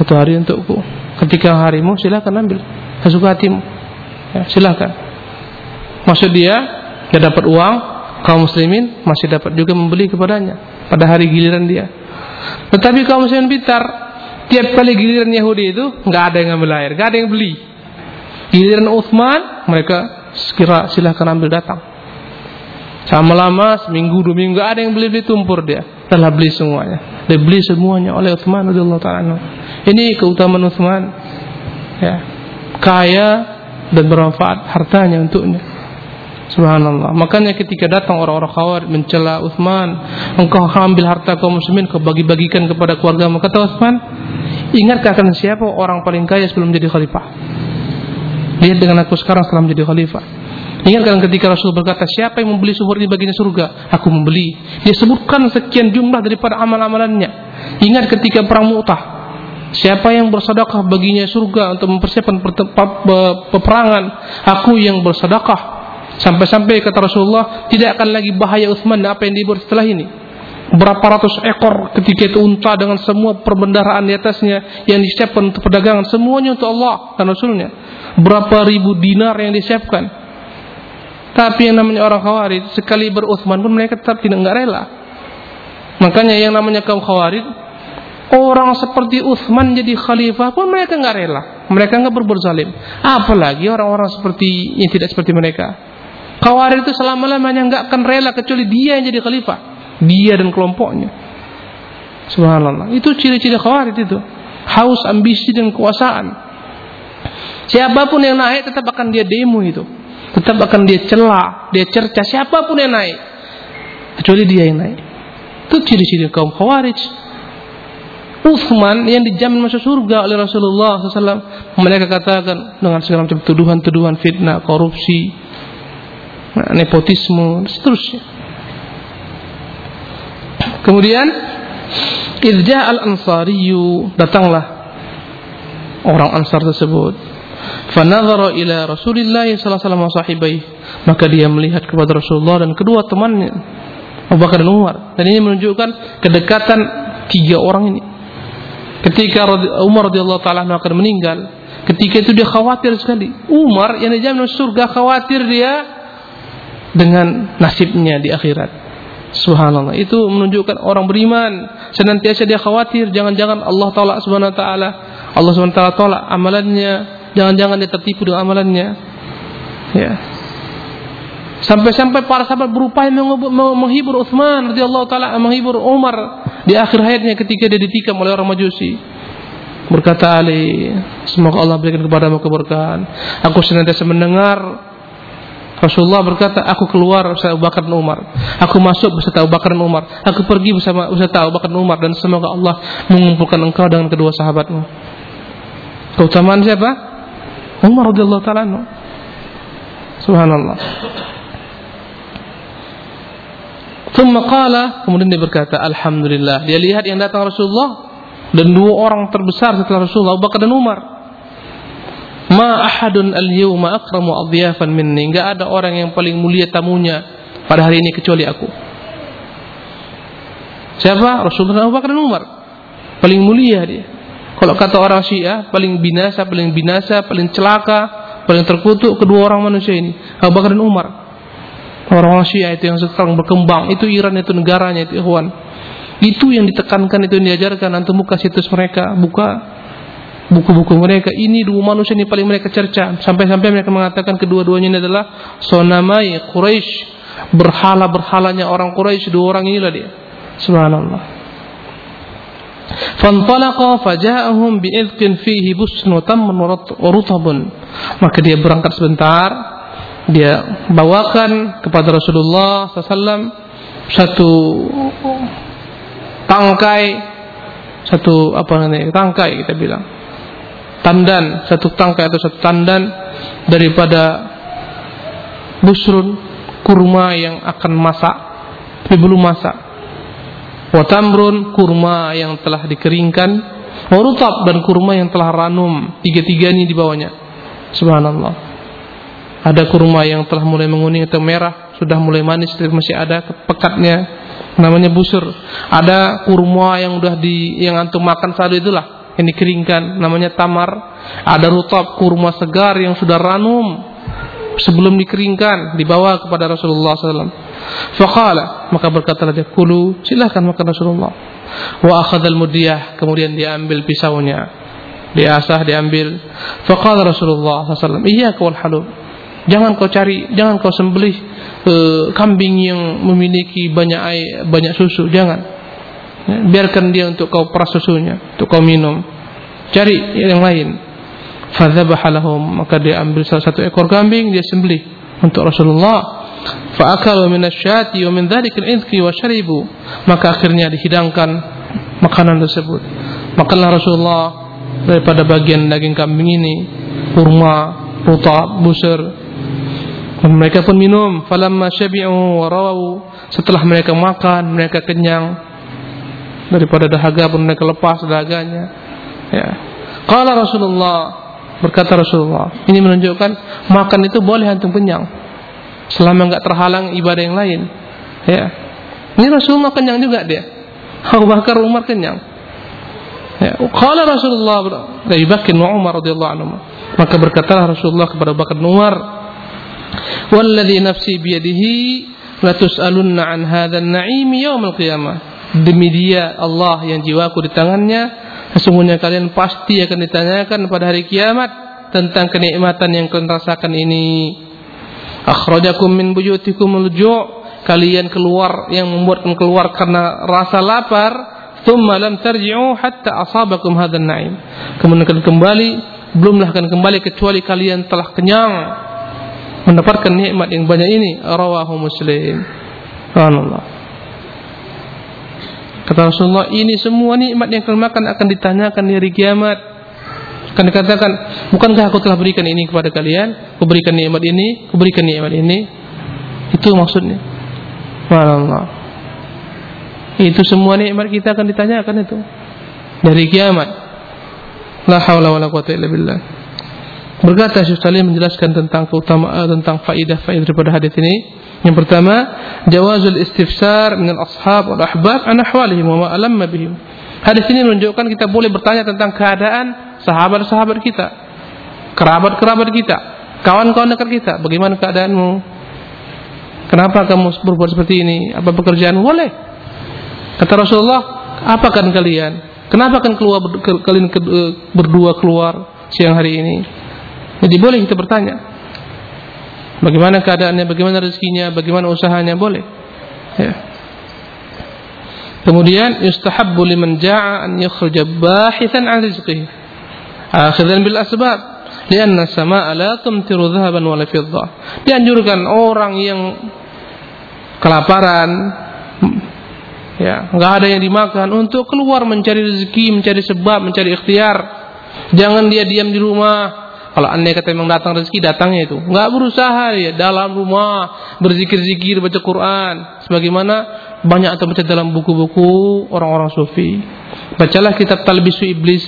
satu hari untukku. Ketika harimu silakan ambil sesuka hatimu. Ya, silakan. Maksud dia dia dapat uang, kaum muslimin masih dapat juga membeli kepadanya pada hari giliran dia. Tetapi kaum muslimin pintar, tiap kali giliran Yahudi itu nggak ada yang ngambil air, nggak ada yang beli. Giliran Uthman mereka sekira silahkan ambil datang. Sama lama seminggu dua minggu ada yang beli beli tumpur dia telah beli semuanya dibeli semuanya oleh Uthman radhiyallahu taala Ini keutamaan Uthman. Ya. Kaya dan bermanfaat hartanya untuknya. Subhanallah. Makanya ketika datang orang-orang Khawarij mencela Utsman, engkau ambil harta kaum muslimin kau bagi-bagikan kepada keluarga. Kata Utsman, ingatkah kalian siapa orang paling kaya sebelum jadi khalifah? Lihat dengan aku sekarang setelah menjadi khalifah. Ingat kalian ketika Rasul berkata, siapa yang membeli subur ini baginya surga? Aku membeli. Dia sebutkan sekian jumlah daripada amal-amalannya. Ingat ketika perang Mu'tah. Siapa yang bersedekah baginya surga untuk mempersiapkan peperangan? Aku yang bersedekah Sampai-sampai kata Rasulullah tidak akan lagi bahaya Utsman apa yang dibuat setelah ini. Berapa ratus ekor ketika itu unta dengan semua perbendaharaan di atasnya yang disiapkan untuk perdagangan semuanya untuk Allah dan Rasulnya. Berapa ribu dinar yang disiapkan. Tapi yang namanya orang khawarij sekali beruthman pun mereka tetap tidak enggak rela. Makanya yang namanya kaum khawarij orang seperti Uthman jadi khalifah pun mereka enggak rela. Mereka enggak berbuat zalim. Apalagi orang-orang seperti yang tidak seperti mereka. Khawarij itu selama-lamanya nggak akan rela kecuali dia yang jadi khalifah. Dia dan kelompoknya. Subhanallah. Itu ciri-ciri khawarij itu. Haus ambisi dan kekuasaan. Siapa pun yang naik tetap akan dia demo itu. Tetap akan dia celah, dia cerca siapa pun yang naik. Kecuali dia yang naik. Itu ciri-ciri kaum khawarij. Uthman yang dijamin masuk surga oleh Rasulullah SAW. Mereka katakan dengan segala macam tuduhan-tuduhan fitnah, korupsi, nepotisme, dan seterusnya. Kemudian Irja al-Ansariyu datanglah orang Ansar tersebut. Fanadhara ila Rasulillah sallallahu alaihi wasallam maka dia melihat kepada Rasulullah dan kedua temannya Abu Bakar dan Umar. Dan ini menunjukkan kedekatan tiga orang ini. Ketika Umar radhiyallahu taala akan meninggal, ketika itu dia khawatir sekali. Umar yang dijamin surga khawatir dia dengan nasibnya di akhirat. Subhanallah. Itu menunjukkan orang beriman senantiasa dia khawatir jangan-jangan Allah taala subhanahu wa taala Allah subhanahu wa taala tolak amalannya, jangan-jangan dia tertipu dengan amalannya. Ya. Sampai-sampai para sahabat berupaya menghibur Utsman radhiyallahu taala menghibur Umar di akhir hayatnya ketika dia ditikam oleh orang Majusi. Berkata Ali, semoga Allah berikan kepadamu keberkahan. Aku senantiasa mendengar Rasulullah berkata, aku keluar bersama Abu Bakar dan Umar. Aku masuk beserta Abu Bakar dan Umar. Aku pergi bersama beserta Abu Bakar dan Umar dan semoga Allah mengumpulkan engkau dengan kedua sahabatmu. Keutamaan siapa? Umar radhiyallahu taala Subhanallah. Kemudian dia berkata, Alhamdulillah. Dia lihat yang datang Rasulullah dan dua orang terbesar setelah Rasulullah, Abu Bakar dan Umar. Ma ahadun al-yawma akramu adhiyafan minni. Enggak ada orang yang paling mulia tamunya pada hari ini kecuali aku. Siapa? Rasulullah Abu Bakar dan Umar. Paling mulia dia. Kalau kata orang Syiah, paling binasa, paling binasa, paling celaka, paling terkutuk kedua orang manusia ini, Abu Bakar dan Umar. Orang-orang Syiah itu yang sekarang berkembang, itu Iran itu negaranya itu ikhwan. Itu yang ditekankan, itu yang diajarkan antum buka situs mereka, buka buku-buku mereka ini dua manusia ini paling mereka cerca. Sampai-sampai mereka mengatakan kedua-duanya ini adalah sonamai Quraisy berhala-berhalanya orang Quraisy dua orang inilah dia. Subhanallah. Fantalaqa faja'ahum bi'idqin fihi busnu wa rutabun. Maka dia berangkat sebentar. Dia bawakan kepada Rasulullah SAW satu tangkai satu apa namanya tangkai kita bilang tandan satu tangkai atau satu tandan daripada busrun kurma yang akan masak. Tapi belum masak. Watamrun kurma yang telah dikeringkan. Warutab dan kurma yang telah ranum. Tiga-tiga ini di bawahnya. Subhanallah. Ada kurma yang telah mulai menguning atau merah sudah mulai manis tapi masih ada pekatnya namanya busur. Ada kurma yang udah di yang antum makan saat itulah yang dikeringkan namanya tamar. Ada rutab kurma segar yang sudah ranum sebelum dikeringkan dibawa kepada Rasulullah SAW faqala maka berkatalah dia kulu silahkan makan Rasulullah. Wa akhadhal mudiyah kemudian dia ambil pisaunya. Diasah diambil faqala Rasulullah SAW iya kau halub jangan kau cari jangan kau sembelih uh, kambing yang memiliki banyak air banyak susu jangan biarkan dia untuk kau peras susunya untuk kau minum cari yang lain Fadzabaha lahum maka dia ambil salah satu ekor kambing dia sembelih untuk Rasulullah. Fa'akalu min asyati wa min dhalikal idki wa syaribu. Maka akhirnya dihidangkan makanan tersebut. Makanlah Rasulullah daripada bagian daging kambing ini kurma, rutab, busur. Dan mereka pun minum. Falamma syabi'u wa rawu. Setelah mereka makan, mereka kenyang. Daripada dahaga pun mereka lepas dahaganya. Ya. Qala Rasulullah berkata Rasulullah, ini menunjukkan makan itu boleh antum kenyang. Selama enggak terhalang ibadah yang lain. Ya. Ini Rasulullah kenyang juga dia. [LAUGHS] Abu Bakar Umar kenyang. Ya, qala Rasulullah Abi Bakar Umar radhiyallahu anhu. Maka berkatalah Rasulullah kepada Abu Bakar Umar, "Walladzi nafsi biyadihi la tus'alunna an hadzal na'im yaumil qiyamah." Demi dia Allah yang jiwaku di tangannya, sesungguhnya kalian pasti akan ditanyakan pada hari kiamat tentang kenikmatan yang kalian rasakan ini. Akhrajakum min buyutikum al-ju' kalian keluar yang membuatkan keluar karena rasa lapar thumma lam tarji'u hatta asabakum hadzal na'im. Kemudian akan kembali, belumlah akan kembali kecuali kalian telah kenyang mendapatkan nikmat yang banyak ini. Rawahu Muslim. Subhanallah. Kata Rasulullah, ini semua nikmat yang kalian akan ditanyakan di hari kiamat. Akan dikatakan, bukankah aku telah berikan ini kepada kalian? Kuberikan nikmat ini, kuberikan nikmat ini. Itu maksudnya. Subhanallah. Itu semua nikmat kita akan ditanyakan itu dari kiamat. La haula wala quwata illa billah. Berkata Syekh Salim menjelaskan tentang keutamaan tentang faidah-faidah daripada hadis ini. Yang pertama, jawazul istifsar min al-ashab wal ahbab an ahwalihim wa ma alamma bihim. Hadis ini menunjukkan kita boleh bertanya tentang keadaan sahabat-sahabat kita, kerabat-kerabat kita, kawan-kawan dekat kita. Bagaimana keadaanmu? Kenapa kamu berbuat seperti ini? Apa pekerjaanmu? Boleh. Kata Rasulullah, apakan kalian? Kenapa kan keluar kalian berdua keluar siang hari ini? Jadi boleh kita bertanya. Bagaimana keadaannya, bagaimana rezekinya, bagaimana usahanya, boleh. Ya. Kemudian yustahabbu liman ja'a an yakhruja bahithan an rizqihi. Akhiran bil asbab. Lianna sama'a la tumtiru dhahaban wala fiddah. Dianjurkan orang yang kelaparan ya nggak ada yang dimakan untuk keluar mencari rezeki mencari sebab mencari ikhtiar jangan dia diam di rumah kalau anda kata memang datang rezeki datangnya itu nggak berusaha ya dalam rumah berzikir-zikir baca Quran sebagaimana banyak atau baca dalam buku-buku orang-orang sufi bacalah kitab Talbisu Iblis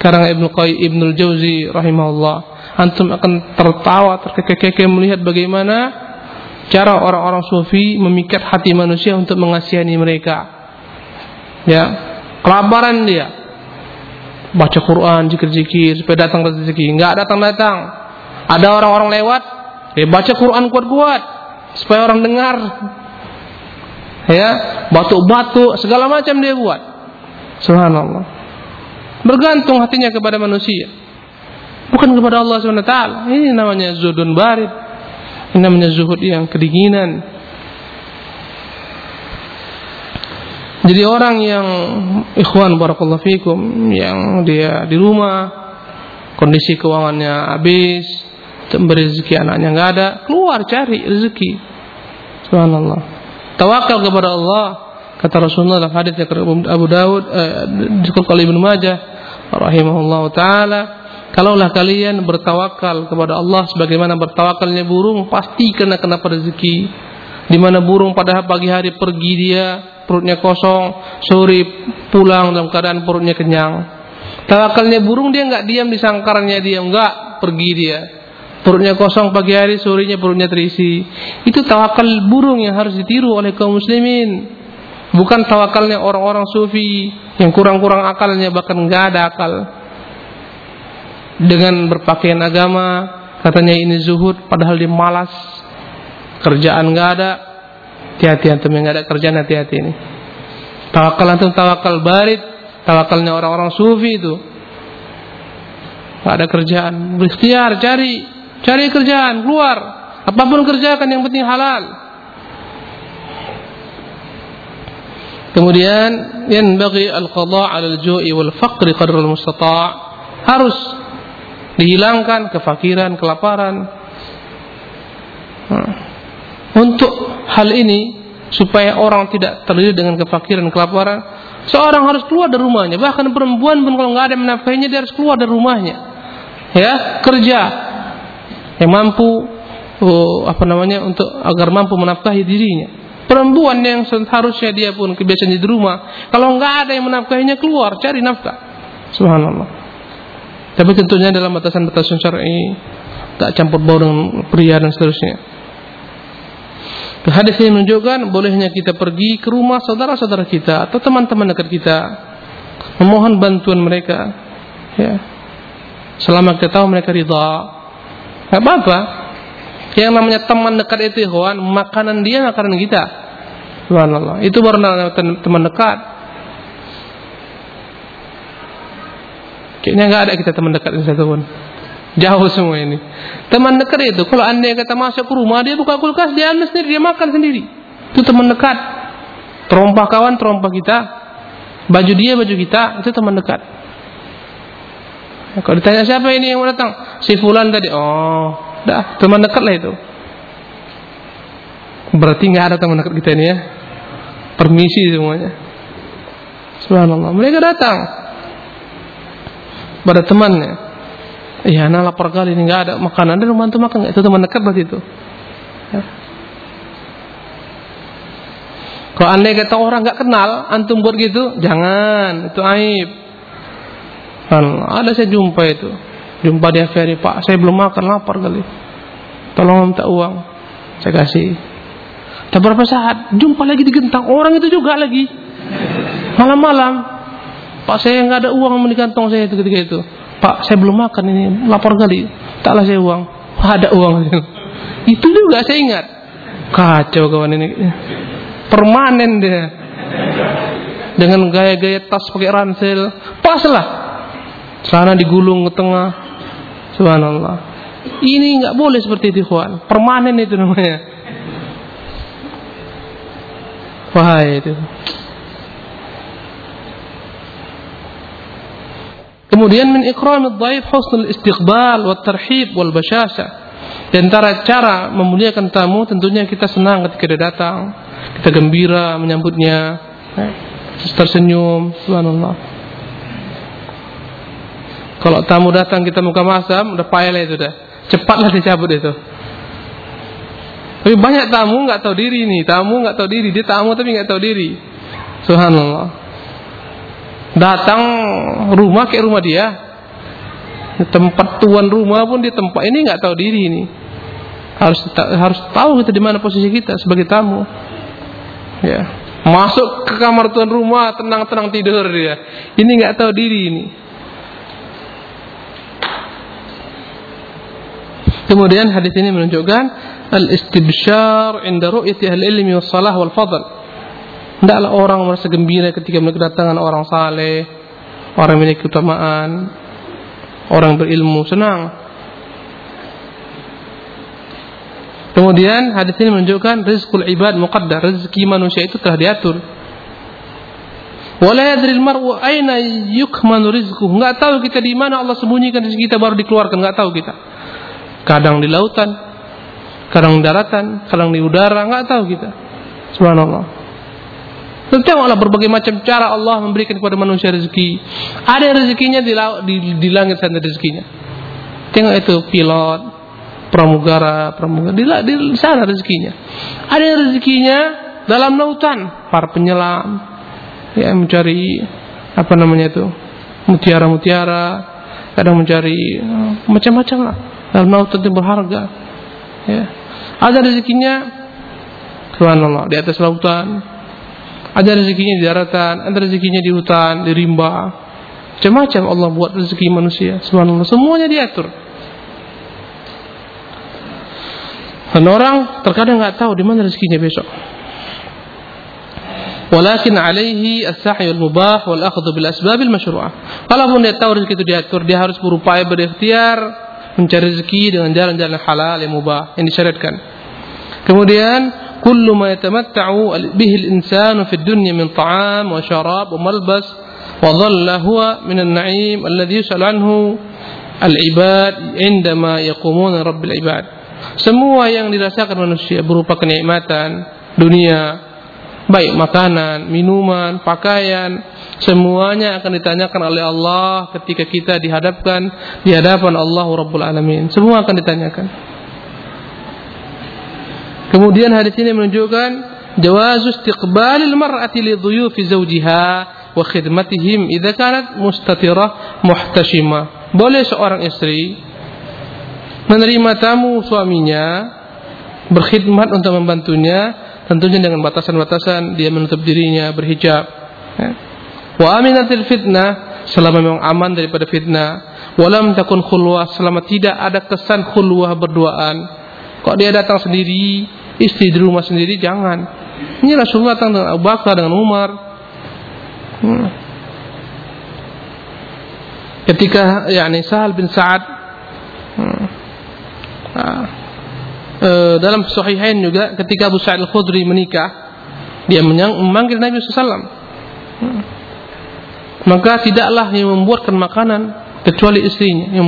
karang Ibnu Qayyim Ibnu Jauzi rahimahullah antum akan tertawa terkekeh-kekeh melihat bagaimana cara orang-orang sufi memikat hati manusia untuk mengasihani mereka. Ya, kelaparan dia. Baca Quran, zikir-zikir supaya datang rezeki. Enggak datang-datang. Ada orang-orang lewat, ya baca Quran kuat-kuat supaya orang dengar. Ya, batu-batu segala macam dia buat. Subhanallah. Bergantung hatinya kepada manusia. Bukan kepada Allah SWT. Ini namanya zudun barid. Ini namanya zuhud yang kedinginan. Jadi orang yang ikhwan barakallahu fikum yang dia di rumah kondisi keuangannya habis, rezeki anaknya nggak ada, keluar cari rezeki. Subhanallah. Tawakal kepada Allah kata Rasulullah dalam hadis yang Abu Dawud eh, oleh Ibnu Majah rahimahullah taala Kalaulah kalian bertawakal kepada Allah sebagaimana bertawakalnya burung, pasti kena kena rezeki. Di mana burung pada pagi hari pergi dia, perutnya kosong, sore pulang dalam keadaan perutnya kenyang. Tawakalnya burung dia enggak diam di sangkarnya dia, enggak pergi dia. Perutnya kosong pagi hari, sorenya perutnya terisi. Itu tawakal burung yang harus ditiru oleh kaum muslimin. Bukan tawakalnya orang-orang sufi yang kurang-kurang akalnya bahkan enggak ada akal dengan berpakaian agama katanya ini zuhud padahal dia malas kerjaan nggak ada hati-hati antum yang ada kerjaan hati-hati ini. Tawakal antum tawakal barit tawakalnya orang-orang sufi itu. Nggak ada kerjaan. Berikhtiar cari. Cari kerjaan keluar. Apa pun kerjakan yang penting halal. Kemudian yang bagi al-qadha' al-ju'i wal faqri qadra al-mustata' harus dihilangkan kefakiran, kelaparan. Nah, untuk hal ini supaya orang tidak terlilit dengan kefakiran, kelaparan, seorang harus keluar dari rumahnya. Bahkan perempuan pun kalau nggak ada menafkahinya dia harus keluar dari rumahnya. Ya, kerja yang mampu oh, apa namanya untuk agar mampu menafkahi dirinya. Perempuan yang seharusnya dia pun kebiasaan di rumah, kalau nggak ada yang menafkahinya keluar cari nafkah. Subhanallah. Tapi tentunya dalam batasan-batasan syar'i, tak campur baur dengan pria dan seterusnya. Hadis ini menunjukkan bolehnya kita pergi ke rumah saudara-saudara kita atau teman-teman dekat kita memohon bantuan mereka ya selama kita tahu mereka ridha Gak apa-apa. Yang namanya teman dekat itu ikhwan, makanan dia makanan kita. Subhanallah. Itu baru teman dekat. Kayaknya nggak ada kita teman dekat satu pun. Jauh semua ini. Teman dekat itu, kalau anda kata masuk ke rumah, dia buka kulkas, dia ambil sendiri, dia makan sendiri. Itu teman dekat. Terompah kawan, terompah kita. Baju dia, baju kita, itu teman dekat. Kalau ditanya siapa ini yang mau datang? Si fulan tadi. Oh, dah teman dekat lah itu. Berarti nggak ada teman dekat kita ini ya. Permisi semuanya. Subhanallah. Mereka datang pada temannya. Iya, anak lapar kali ini nggak ada makanan. Ada rumah tuh makan Itu teman dekat berarti itu. Ya. Kalau anda kata orang nggak kenal, antum buat gitu, jangan. Itu aib. Ada saya jumpa itu. Jumpa dia ferry, Pak, saya belum makan, lapar kali. Tolong minta uang. Saya kasih. Tak berapa saat, jumpa lagi di gentang. Orang itu juga lagi. Malam-malam. Pak, saya nggak ada uang di kantong saya itu ketika itu. Pak, saya belum makan ini, lapar kali. Taklah saya uang. Ada uang. [LAUGHS] itu juga saya ingat. Kacau kawan ini. Permanen dia. Dengan gaya-gaya tas pakai ransel. Pas lah Celana digulung ke tengah. Subhanallah. Ini nggak boleh seperti itu, kawan. Permanen itu namanya. Wahai itu. Kemudian min ikram dhaif husnul istiqbal wa tarhib wal bashasha. Di antara cara memuliakan tamu tentunya kita senang ketika dia datang. Kita gembira menyambutnya. Tersenyum, subhanallah. Kalau tamu datang kita muka masam, udah payah itu dah. Cepatlah dicabut itu. Tapi banyak tamu nggak tahu diri nih, tamu nggak tahu diri, dia tamu tapi nggak tahu diri. Subhanallah. Datang rumah kayak rumah dia. Tempat tuan rumah pun di tempat ini nggak tahu diri ini. Harus harus tahu kita di mana posisi kita sebagai tamu. Ya. Masuk ke kamar tuan rumah tenang-tenang tidur dia. Ini nggak tahu diri ini. Kemudian hadis ini menunjukkan al-istibsyar inda ru'yati ahli ilmi was salah wal fadl. Hendaklah orang merasa gembira ketika melihat kedatangan orang saleh, orang memiliki keutamaan, orang berilmu, senang. Kemudian hadis ini menunjukkan rizqul ibad muqaddar, rezeki manusia itu telah diatur. Wala yadri al-mar'u aina yukmanu rizquhu. Enggak tahu kita di mana Allah sembunyikan rezeki kita baru dikeluarkan, enggak tahu kita kadang di lautan, kadang di daratan, kadang di udara, nggak tahu kita. Subhanallah. Tengoklah berbagai macam cara Allah memberikan kepada manusia rezeki. Ada rezekinya di, di, di langit sana rezekinya. Tengok itu pilot, pramugara, pramugara di, di sana rezekinya. Ada rezekinya dalam lautan, para penyelam yang mencari apa namanya itu mutiara-mutiara, kadang mencari eh, macam-macam lah dalam laut tentu berharga. Ya. Ada rezekinya subhanallah di atas lautan. Ada rezekinya di daratan, ada rezekinya di hutan, di rimba. Macam-macam Allah buat rezeki manusia. Subhanallah, semuanya diatur. Dan orang terkadang nggak tahu di mana rezekinya besok. Walakin alaihi as-sahy wal mubah wal akhdhu bil asbab al masyru'ah. Kalaupun dia tahu rezeki itu diatur, dia harus berupaya berikhtiar mencari rezeki dengan jalan-jalan halal yang mubah yang disyariatkan. Kemudian yatamatta'u bihi al-insanu fi dunya min ta'am wa syarab wa malbas wa dhalla huwa min an-na'im alladhi yus'al anhu al-ibad indama yaqumuna ibad. Semua yang dirasakan manusia berupa kenikmatan dunia, baik makanan, minuman, pakaian, semuanya akan ditanyakan oleh Allah ketika kita dihadapkan di hadapan Allah Rabbul Alamin. Semua akan ditanyakan. Kemudian hadis ini menunjukkan jawaz istiqbalil mar'ati li dhuyufi zawjiha wa khidmatihim idza kanat mustatirah muhtashimah. Boleh seorang istri menerima tamu suaminya berkhidmat untuk membantunya tentunya dengan batasan-batasan dia menutup dirinya berhijab ya. wa aminatil fitnah selama memang aman daripada fitnah walam takun khulwah selama tidak ada kesan khulwah berduaan kok dia datang sendiri istri di rumah sendiri jangan ini Rasulullah datang dengan Abu Bakar dengan Umar hmm. ketika yakni Sahal bin Sa'ad hmm. ah. e, dalam Sahihain juga ketika Abu Sa'id Al-Khudri menikah dia memanggil Nabi SAW hmm. maka tidaklah yang membuatkan makanan kecuali istrinya yang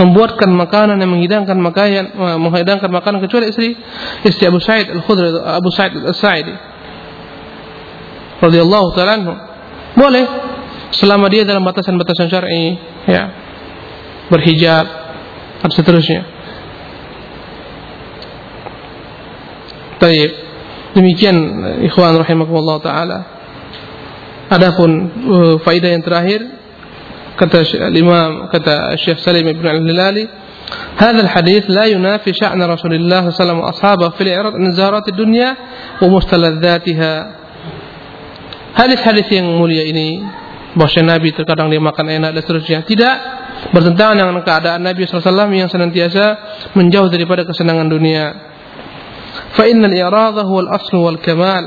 membuatkan makanan yang menghidangkan makanan menghidangkan makanan kecuali istri istri Abu Sa'id Al-Khudri Abu Sa'id Al-Sa'idi. Radhiyallahu taala boleh selama dia dalam batasan-batasan syar'i ya berhijab dan seterusnya. Baik demikian ikhwan rahimakumullah taala. Adapun uh, faedah yang terakhir kata Imam kata Syekh Salim Ibn Al-Hilali هذا الحديث لا ينافي شأن رسول الله صلى الله عليه وسلم وأصحابه في الإعراض عن زهرات الدنيا ومستلذاتها hadis-hadis yang mulia ini bahwa Nabi terkadang dia makan enak dan seterusnya tidak bertentangan dengan keadaan Nabi SAW yang senantiasa menjauh daripada kesenangan dunia fa innal i'radha huwal aslu wal kamal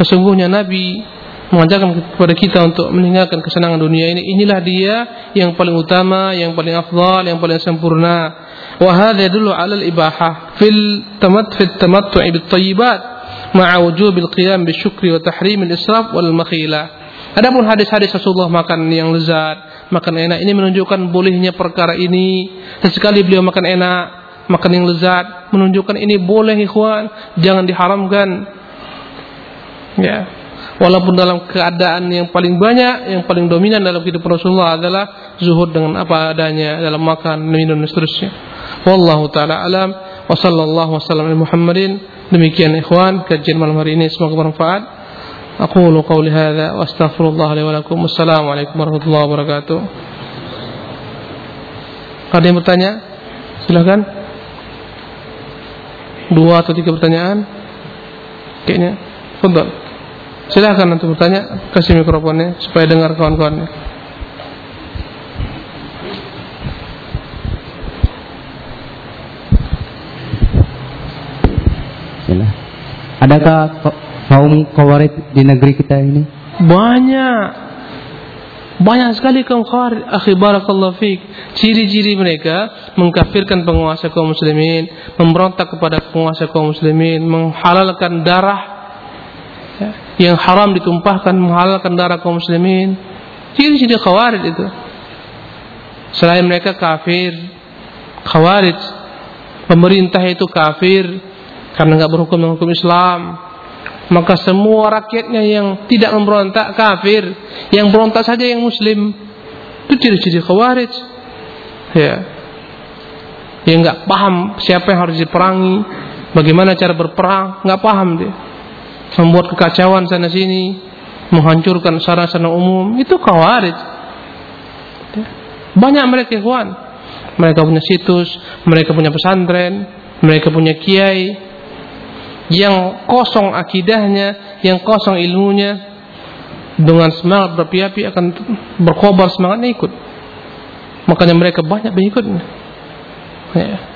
sesungguhnya Nabi mengajarkan kepada kita untuk meninggalkan kesenangan dunia ini inilah dia yang paling utama yang paling afdal yang paling sempurna wa hadha yadullu 'ala al-ibahah fil tamat fi tamattu'i bit thayyibat ma'a wujub al-qiyam bisyukri wa tahrim al-israf wal makhila Adapun hadis-hadis Rasulullah makan yang lezat, makan enak ini menunjukkan bolehnya perkara ini. Sesekali beliau makan enak, makan yang lezat, menunjukkan ini boleh ikhwan, jangan diharamkan. Ya, Walaupun dalam keadaan yang paling banyak, yang paling dominan dalam kehidupan Rasulullah adalah zuhud dengan apa adanya dalam makan, minum dan seterusnya. Wallahu taala alam wa sallallahu wasallam ala Muhammadin. Demikian ikhwan kajian malam hari ini semoga bermanfaat. Hadza wa astaghfirullah li wa lakum. Wassalamualaikum warahmatullahi wabarakatuh. Ada yang bertanya? Silakan. Dua atau tiga pertanyaan? Kayaknya. Fadal. Silahkan untuk bertanya, kasih mikrofonnya supaya dengar kawan-kawannya. Adakah kaum kawarid di negeri kita ini? Banyak. Banyak sekali kaum khawarij. Akhi barakallahu fiik. Ciri-ciri mereka mengkafirkan penguasa kaum muslimin, memberontak kepada penguasa kaum muslimin, menghalalkan darah ya, yang haram ditumpahkan menghalalkan darah kaum muslimin. Ciri-ciri khawarij itu. Selain mereka kafir khawarij pemerintah itu kafir karena nggak berhukum dengan hukum Islam. Maka semua rakyatnya yang tidak memberontak kafir yang berontak saja yang muslim itu ciri-ciri khawarij. Ya. Yang nggak paham siapa yang harus diperangi bagaimana cara berperang nggak paham dia membuat kekacauan sana sini, menghancurkan sarana-sarana umum, itu khawarij. Banyak mereka ikhwan. Mereka punya situs, mereka punya pesantren, mereka punya kiai yang kosong akidahnya, yang kosong ilmunya, dengan semangat berapi-api akan berkobar semangatnya ikut. Makanya mereka banyak pengikutnya. Ya.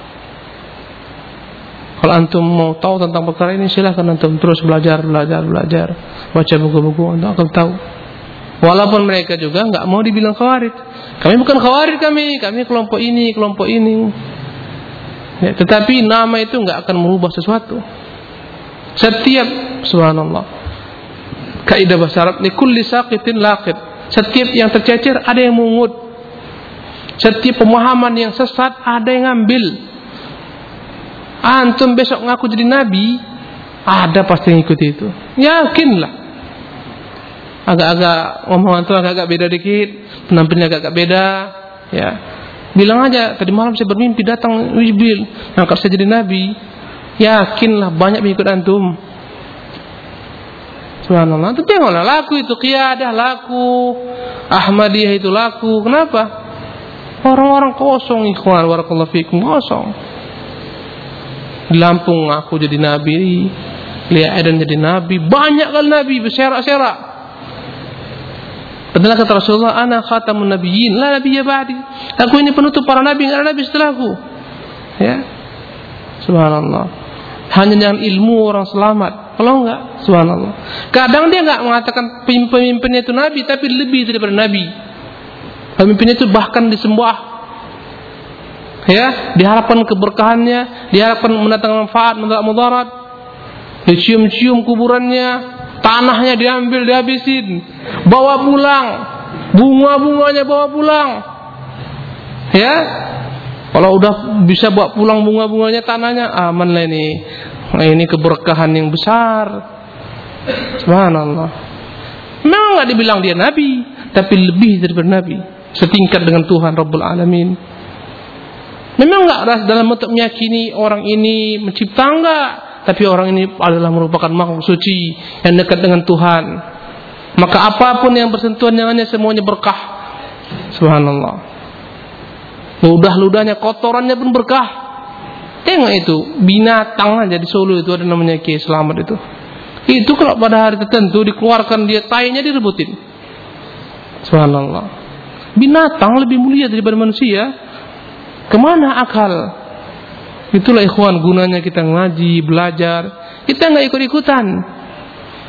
Kalau antum mau tahu tentang perkara ini silahkan antum terus belajar, belajar, belajar, baca buku-buku untuk akan tahu. Walaupun mereka juga nggak mau dibilang khawarid. Kami bukan khawarid kami, kami kelompok ini, kelompok ini. Ya, tetapi nama itu nggak akan merubah sesuatu. Setiap subhanallah. Kaidah bahasa Arab kulli saqitin laqit. Setiap yang tercecer ada yang mungut. Setiap pemahaman yang sesat ada yang ngambil. Antum besok ngaku jadi nabi, ada pasti yang ikut itu. Yakinlah. Agak-agak omongan tuh agak-agak beda dikit, penampilnya agak-agak beda, ya. Bilang aja tadi malam saya bermimpi datang Jibril angkat saya jadi nabi. Yakinlah banyak yang ikut antum. Subhanallah. Itu tengoklah laku itu qiyadah laku. Ahmadiyah itu laku. Kenapa? Orang-orang kosong ikhwan warakallahu fikum kosong. Di Lampung aku jadi nabi, Lia Eden jadi nabi, banyak kali nabi berserak-serak. Padahal kata Rasulullah, "Ana khatamun nabiyyin, la nabiyya ba'di." Aku ini penutup para nabi, enggak ada nabi setelahku. Ya. Subhanallah. Hanya dengan ilmu orang selamat. Kalau enggak, subhanallah. Kadang dia enggak mengatakan pemimpinnya itu nabi, tapi lebih daripada nabi. Pemimpin itu bahkan disembah. Ya, diharapkan keberkahannya, diharapkan mendatangkan manfaat, mendatangkan mudarat. Dicium-cium kuburannya, tanahnya diambil, dihabisin, bawa pulang, bunga-bunganya bawa pulang. Ya, kalau udah bisa bawa pulang bunga-bunganya tanahnya aman lah ini. Nah, ini keberkahan yang besar. Subhanallah. Memang nggak dibilang dia nabi, tapi lebih daripada nabi setingkat dengan Tuhan Rabbul Alamin. Memang enggak dalam bentuk meyakini orang ini mencipta enggak, tapi orang ini adalah merupakan makhluk suci yang dekat dengan Tuhan. Maka apa pun yang bersentuhan dengannya semuanya berkah. Subhanallah. Ludah-ludahnya, kotorannya pun berkah. Tengok itu, binatang aja di Solo itu ada namanya Kiai Selamat itu. Itu kalau pada hari tertentu dikeluarkan dia tainya direbutin. Subhanallah. Binatang lebih mulia daripada manusia. Ke mana akal? Itulah ikhwan gunanya kita ngaji, belajar. Kita nggak ikut-ikutan.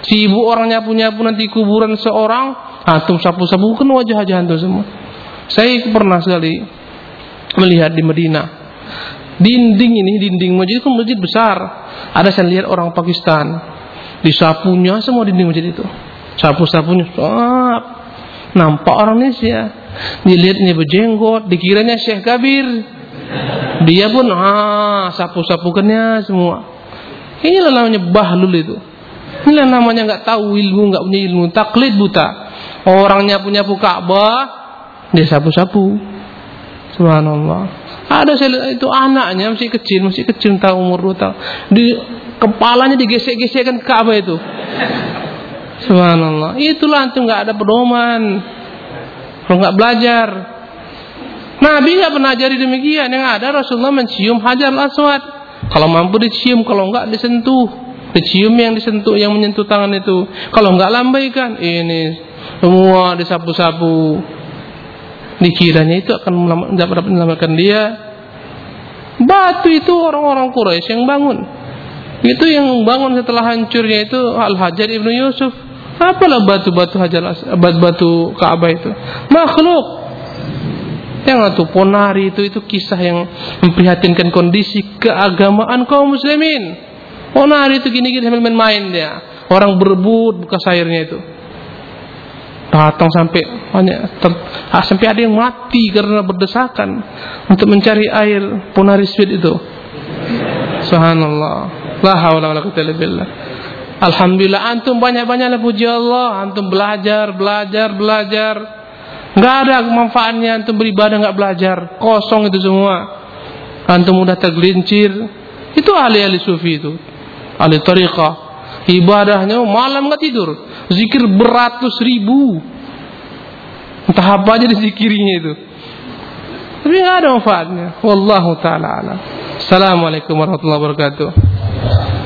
Si ibu orangnya punya pun nanti kuburan seorang, antum sapu-sapu kan wajah-wajah antum semua. Saya pernah sekali melihat di Medina. Dinding ini, dinding masjid itu masjid besar. Ada saya lihat orang Pakistan. Disapunya semua dinding masjid itu. Sapu-sapunya, nampak orang Indonesia dilihatnya berjenggot dikiranya Syekh Kabir. Dia pun ah sapu-sapukannya semua. Inilah namanya bahlul itu. Inilah namanya nggak tahu ilmu nggak punya ilmu. Taklid buta orangnya punya Ka'bah dia sapu-sapu. Subhanallah. Ada saya itu anaknya masih kecil masih kecil tahu umur dua tahun. Di kepalanya digesek-gesekkan Ka'bah itu Subhanallah. Itulah antum nggak ada pedoman. Kalau nggak belajar. Nabi nggak pernah ajari demikian. Yang ada Rasulullah mencium hajar aswad. Kalau mampu dicium, kalau nggak disentuh. Dicium yang disentuh, yang menyentuh tangan itu. Kalau nggak lambaikan, ini semua disapu-sapu. Dikiranya itu akan dapat menyelamatkan dia. Batu itu orang-orang Quraisy yang bangun. Itu yang bangun setelah hancurnya itu Al-Hajar Ibnu Yusuf. Apalah batu-batu hajar batu-batu Ka'bah itu? Makhluk. Yang itu ponari itu itu kisah yang memprihatinkan kondisi keagamaan kaum muslimin. Ponari itu gini-gini sambil main-main dia. Orang berebut buka sayurnya itu. Datang sampai banyak ter, ah, sampai ada yang mati karena berdesakan untuk mencari air ponari sweet itu. Subhanallah. La haula wala quwwata illa billah. Alhamdulillah antum banyak-banyaklah puji Allah, antum belajar, belajar, belajar. Enggak ada manfaatnya antum beribadah enggak belajar, kosong itu semua. Antum mudah tergelincir. Itu ahli-ahli sufi itu. Ahli tariqah. Ibadahnya malam enggak tidur, zikir beratus ribu. Entah apa aja dizikirinya itu. Tapi enggak ada manfaatnya. Wallahu taala alam. Assalamualaikum warahmatullahi wabarakatuh.